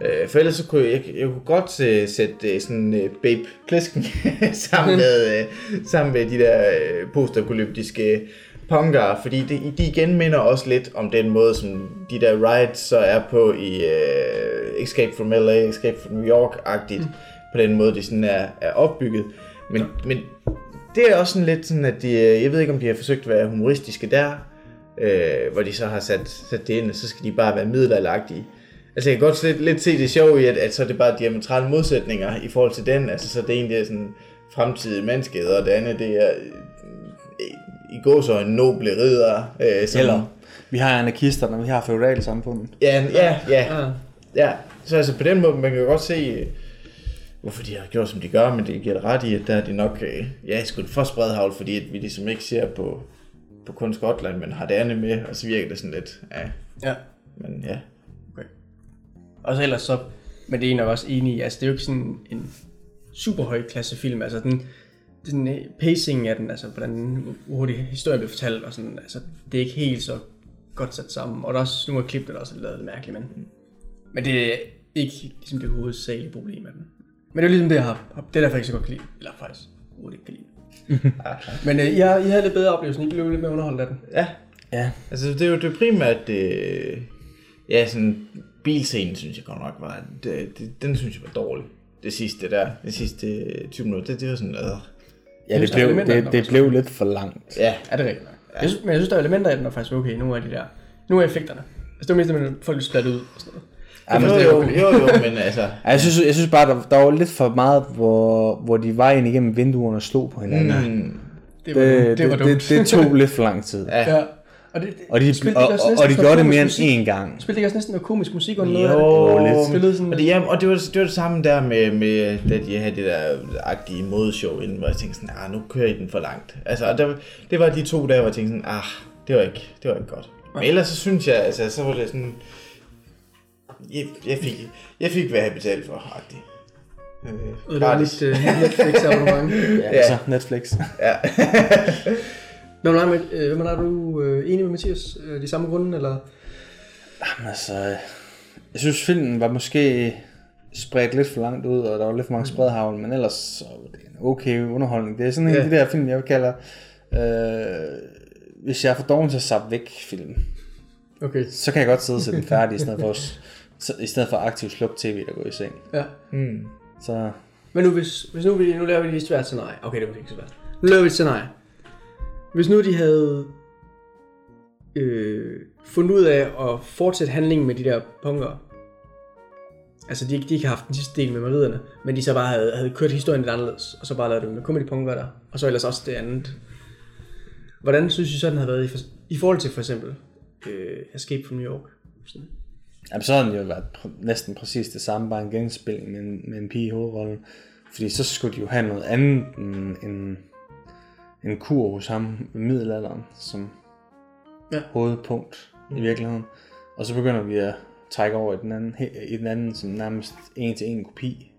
Øh, for ellers så kunne jeg, jeg, jeg kunne godt uh, sætte uh, sådan uh, Babe Plisken sammen, med, uh, sammen med de der uh, postapokalyptiske punkere, fordi det, de igen minder også lidt om den måde, som de der rides så er på i uh, Escape from LA, Escape from New York-agtigt, mm. på den måde, de sådan er, er opbygget. Men, ja. men det er også sådan lidt sådan, at de, øh, jeg ved ikke, om de har forsøgt at være humoristiske der, øh, hvor de så har sat, sat det ind, og så skal de bare være middelalderagtige. Altså jeg kan godt lidt, lidt se det sjove i, at, at så er det bare diametrale modsætninger i forhold til den, altså så det egentlig er sådan fremtidige menneskehed, og det andet, det er øh, i går så en noble ridder. Øh, som, Eller, vi har anarkister, når vi har feudal samfund. Ja, ja, ja. Ja, så altså på den måde, man kan jo godt se, øh, hvorfor de har gjort, som de gør, men det giver det ret i, at der er de nok, øh, ja, skudt for spredhavl, fordi at vi ligesom ikke ser på, på kun Skotland, men har det andet med, og så virker det sådan lidt, ja, Ja. men ja. Og så ellers så, men det er jeg nok også enig i, altså det er jo ikke sådan en super høj klasse film, altså den, den øh, pacing af den, altså hvordan hurtigt historien bliver fortalt, og sådan, altså det er ikke helt så godt sat sammen, og der er også nogle af klippene, der også er lavet lidt mærkeligt, men, men det er ikke ligesom det hovedsagelige problem af den. Men det er ligesom det, jeg har, det er derfor jeg ikke så godt kan lide, eller faktisk overhovedet ikke kan lide. men øh, har, I havde lidt bedre oplevelse, I blev lidt mere underholdt af den. Ja, Ja, altså det er jo det er primært, øh, ja, sådan bilscenen, synes jeg godt nok var, det, det, den synes jeg var dårlig. Det sidste der, det sidste øh, 20 minutter, det, det var sådan, øh, ja det, synes, er blev, det, det blev lidt for langt. ja, Er det rigtigt nok? Jeg synes, men jeg synes, der er elementer af den, der faktisk er okay. Nogle af de der, nogle af effekterne. Altså det var mest, at folk blev splattet ud og sådan noget. Ja, men jo, det er jo, jo, jo, men altså, Ja, Jeg synes, jeg synes bare, der, der var lidt for meget, hvor, hvor de var ind igennem vinduerne og slog på hinanden. mm, Det var, Det, det, det var det, dumt. det, det tog lidt for lang tid. ja, ja. Og, det, Og de, Spillede og, og, næsten og de gjorde det mere end komisk musik? én gang. Spillede ikke også næsten noget komisk musik under noget Jo, lidt. Spillede sådan, Og det, ja, og det var, det var det samme der med, med da de havde det der agtige modeshow inden, hvor jeg tænkte sådan, ah, nu kører I den for langt. Altså, og der, det var de to der, hvor jeg tænkte sådan, ah, det var ikke, det var ikke godt. Men ellers så synes jeg, altså, så var det sådan, jeg, jeg fik, jeg fik hvad jeg havde betalt for, agtigt. Øh, gratis. lidt uh, Netflix abonnement. Ja. Altså, Netflix. Ja. Nej, men, øh, men er du øh, enig med Mathias? Øh, de samme grunde, eller? Jamen, altså, jeg synes filmen var måske spredt lidt for langt ud, og der var lidt for mange spredhavl, men ellers så var det en okay underholdning. Det er sådan en af de der film, jeg vil kalde, øh, hvis jeg er for doven til at sappe væk film, Okay. så kan jeg godt sidde og se den færdig, i stedet for, så- i stedet for aktivt slukke tv, der går i seng. Ja. Så Men nu, hvis, hvis nu, vi, nu laver vi lige et svært scenarie. Okay, det var ikke så svært. Nu laver vi et scenarie. Hvis nu de havde øh, fundet ud af at fortsætte handlingen med de der punkere. Altså, de, ikke- de ikke har haft den sidste del med mariderne, men de så bare havde, havde kørt historien lidt anderledes, og så bare lavet det med kun de punkere der, og så ellers også det andet. Hvordan synes I så, den havde været i, for, i forhold til for eksempel øh, Escape from New York? Sådan. Jamen, så havde den jo været pr- næsten præcis det samme, bare en genspilning med en, med en pige i hovedrollen. Fordi så skulle de jo have noget andet end en, en kur hos ham i middelalderen, som Ja. hovedpunkt i virkeligheden. Og så begynder vi at trække over i den anden, i den anden som nærmest en til en kopi.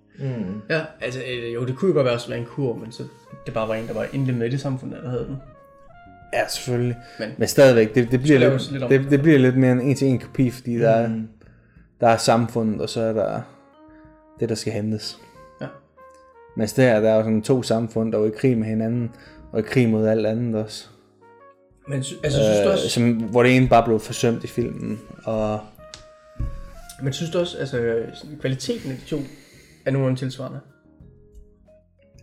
Ja, altså øh, jo, det kunne jo godt være være en kur, men så det bare var en, der var indlemmet i det samfund, der havde den. Ja, selvfølgelig. Men- Men, Men stadigvæk, det, det, bliver lidt, lidt det, det bliver lidt mere en en til en kopi, fordi der, er, der er samfundet, og så er der det, der skal hentes. Ja. Mens det her, der er jo sådan to samfund, der er jo i krig med hinanden, og i krig mod alt andet også. Men altså, synes du Øh, også, som, hvor det ene bare blev forsømt i filmen, og men synes du også, altså kvaliteten af de to er nogenlunde tilsvarende?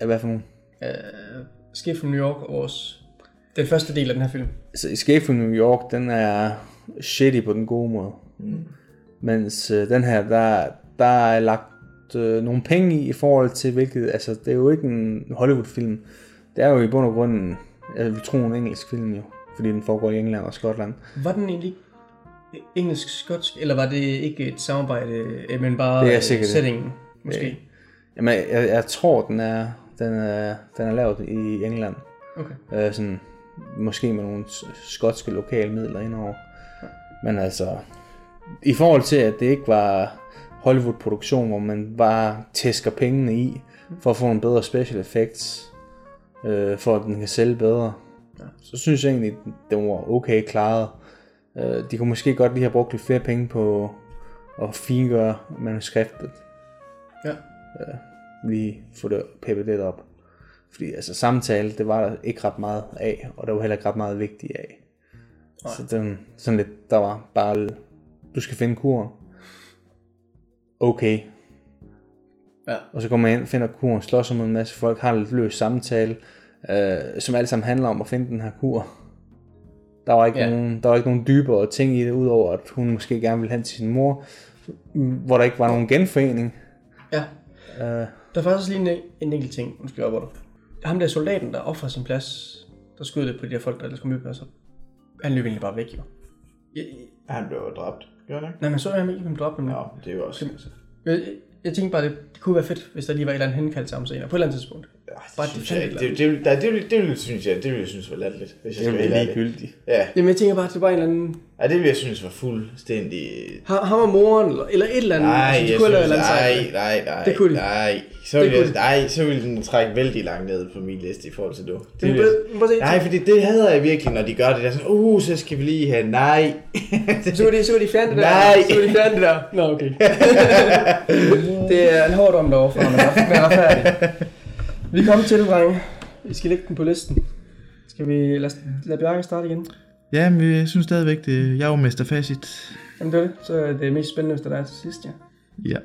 ja, hvad for nogen? Uh, Escape from New York og også den første del af den her film. Altså, Escape from New York, den er shitty på den gode måde. Mm. Mens øh, den her, der, der er lagt øh, nogle penge i, i forhold til hvilket, altså det er jo ikke en Hollywood-film. Det er jo i bund og grund, jeg vil tro en engelsk film jo, fordi den foregår i England og Skotland. Var den egentlig engelsk-skotsk, eller var det ikke et samarbejde, øh, men bare Det er øh, sikkert det. settingen, måske? Jamen, jeg, jeg tror, den er, den er, den er lavet i England. Okay. Øh, sådan, måske med nogle skotske lokale midler indover. Men altså, i forhold til, at det ikke var Hollywood-produktion, hvor man bare tæsker pengene i, for at få nogle bedre special effects, øh, for at den kan sælge bedre, ja. så synes jeg egentlig, det var okay klaret. Øh, de kunne måske godt lige have brugt lidt flere penge på at fingøre manuskriptet. Ja. Lige få det peppet lidt op. Fordi altså samtale, det var der ikke ret meget af, og der var heller ikke ret meget vigtigt af. Nej. Så den, sådan lidt, der var bare, du skal finde kuren. Okay. Ja. Og så går man ind, finder kuren, slår sig med en masse folk, har lidt løs samtale, øh, som alle sammen handler om at finde den her kur. Der var ikke, Ja. nogen, der var ikke nogen dybere ting i det, udover at hun måske gerne ville hen til sin mor, hvor der ikke var nogen genforening. Ja. Øh, Der er faktisk også lige en, en enkelt ting, nu skal jeg op ham der soldaten, der offrer sin plads, der skød det på de der folk, der ellers kom ud så han løb egentlig bare væk, jo. Jeg, Han blev jo dræbt. Gjorde han ikke? nej, man så ham ikke, hvem dræbte ham. Ja, det er jo også... Jeg, jeg jeg tænkte bare, det, det kunne være fedt, hvis der lige var et eller andet henkaldt sammen senere, på et eller andet tidspunkt. Bare Det, det, synes jeg, det, det, det, det, det, det, vil- synes jeg, det vil jeg synes var latterligt, hvis jeg Det skal er være ligegyldigt. Ja. Jamen, jeg tænker bare, at det var en eller anden... ja, det vil jeg synes var fuldstændig... Ham ham og moren, eller, eller et eller andet. Nej, altså, jeg synes, eller andet nej, nej, nej, Det kunne nej. Så Det vil, jeg, nej, så vil den trække vældig langt ned på min liste i forhold til du. Det Men vil, prøv- prøv at se, nej, fordi det hader jeg virkelig, når de gør det der sådan, uh, så skal vi lige have, nej. Så de, så de fjerne det der. Nej. Så de fjerne det der. Nå, okay. det er en hård om derovre, er, man er færdig. Vi er kommet til det, drenge. Vi skal lægge den på listen. Skal vi lade, lade Bjarke starte igen? Ja, men jeg synes stadigvæk, det jeg er jo mester facit. Jamen det er det. Så er det mest spændende, hvis der er til sidst, ja. Ja.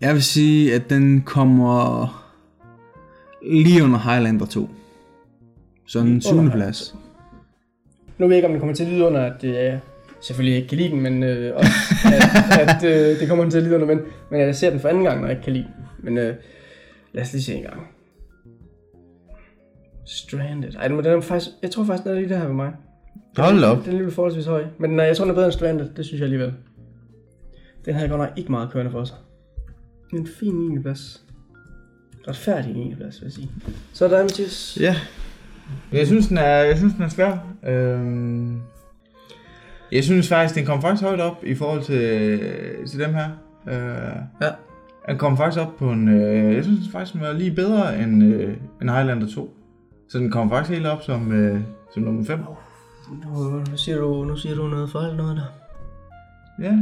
Jeg vil sige, at den kommer lige under Highlander 2. Så en syvende plads. Nu ved jeg ikke, om det kommer til at lyde under, at det er selvfølgelig ikke kan lide den, men øh, også, at, at øh, det kommer til at lyde under, men, men at jeg ser den for anden gang, når jeg ikke kan lide den. Men øh, lad os lige se en gang. Stranded. Ej, men den er faktisk, jeg tror faktisk, den er lige der her ved mig. Hold op. Den er alligevel forholdsvis høj. Men nej, jeg tror, den er bedre end Stranded. Det synes jeg alligevel. Den havde godt nok ikke meget kørende for sig. En fin 9. plads. Retfærdig 9. plads, vil jeg sige. Så er der Mathias. Ja. Jeg synes, den er, jeg synes, den er svær. Øhm, jeg synes faktisk, den kom faktisk højt op i forhold til, til dem her. Øh, Ja. Den kom faktisk op på en... Øh, jeg synes faktisk, den var lige bedre end, øh, end Highlander 2. Så den kom faktisk helt op som, øh, som nummer 5. Nu, nu, siger du, nu siger du noget for alt noget der. Ja,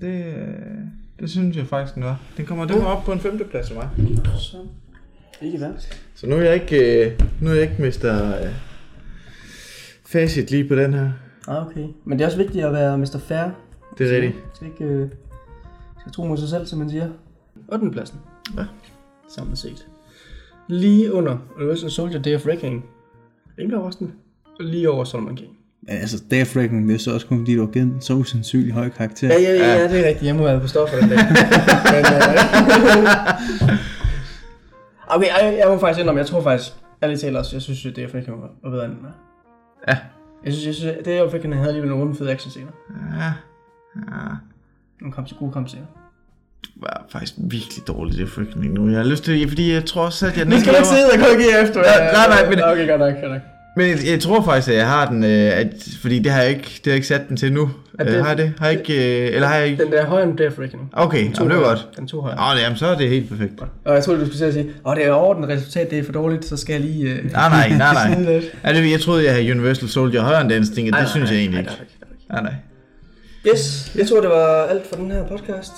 det, øh, det synes jeg faktisk, den var. Den kommer, den kommer op på en femteplads for mig. Så. Ikke værst. Så nu er jeg ikke, øh, nu er jeg ikke mister øh, facit lige på den her. Ah, okay. Men det er også vigtigt at være Mr. Fair. Det er rigtigt. Skal ikke øh, skal tro mod sig selv, som man siger. 8. pladsen. Ja. Samlet set. Lige under Universal Soldier Day of Reckoning. Ikke overraskende. Lige over Solomon King. Men altså, Day of Reckoning, det er så også kun fordi, du har givet den så usandsynlig høj karakter. Ja, ja, ja, ja, det er rigtigt. Jeg må være på stoffer den dag. Men, øh, okay, jeg, jeg må faktisk indrømme, jeg tror faktisk, ærligt talt også, jeg synes, at Day of Reckoning var- bedre end den. Ja. Jeg synes, jeg synes, Day of Reckoning havde alligevel nogle fede action scener. Ja, ja. Nogle kamp, gode kampscener. Det var faktisk virkelig dårligt, det frygtning nu. Jeg har lyst til, fordi jeg tror også, at jeg Nu skal du ikke sidde og korrigere efter. Ja, nej, nej, men- Okay, godt nok, godt nok. Men jeg, jeg, tror faktisk, at jeg har den, øh, at, fordi det har jeg ikke, det har jeg ikke sat den til nu. Er Øh, det- har jeg det? Har jeg ikke, øh, eller har jeg ikke? Den der er højere end Day of Reckoning. Okay, Den to jamen, det var godt. Den to højere. Åh, jamen, så er det helt perfekt. Og jeg troede, du skulle til at sige, åh, det er overordnet resultat, det er for dårligt, så skal jeg lige... Øh, Nej, nej, nej, nej. det, jeg troede, jeg havde Universal Soldier højere end den sting, Nej, det nej, synes nej, jeg egentlig nej, ikke. er er ikke. Nej, nej. Yes, jeg tror, det var alt for den her podcast.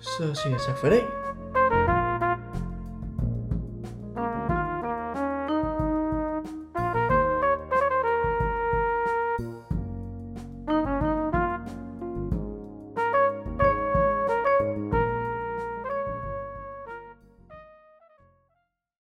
Så siger jeg tak for i dag.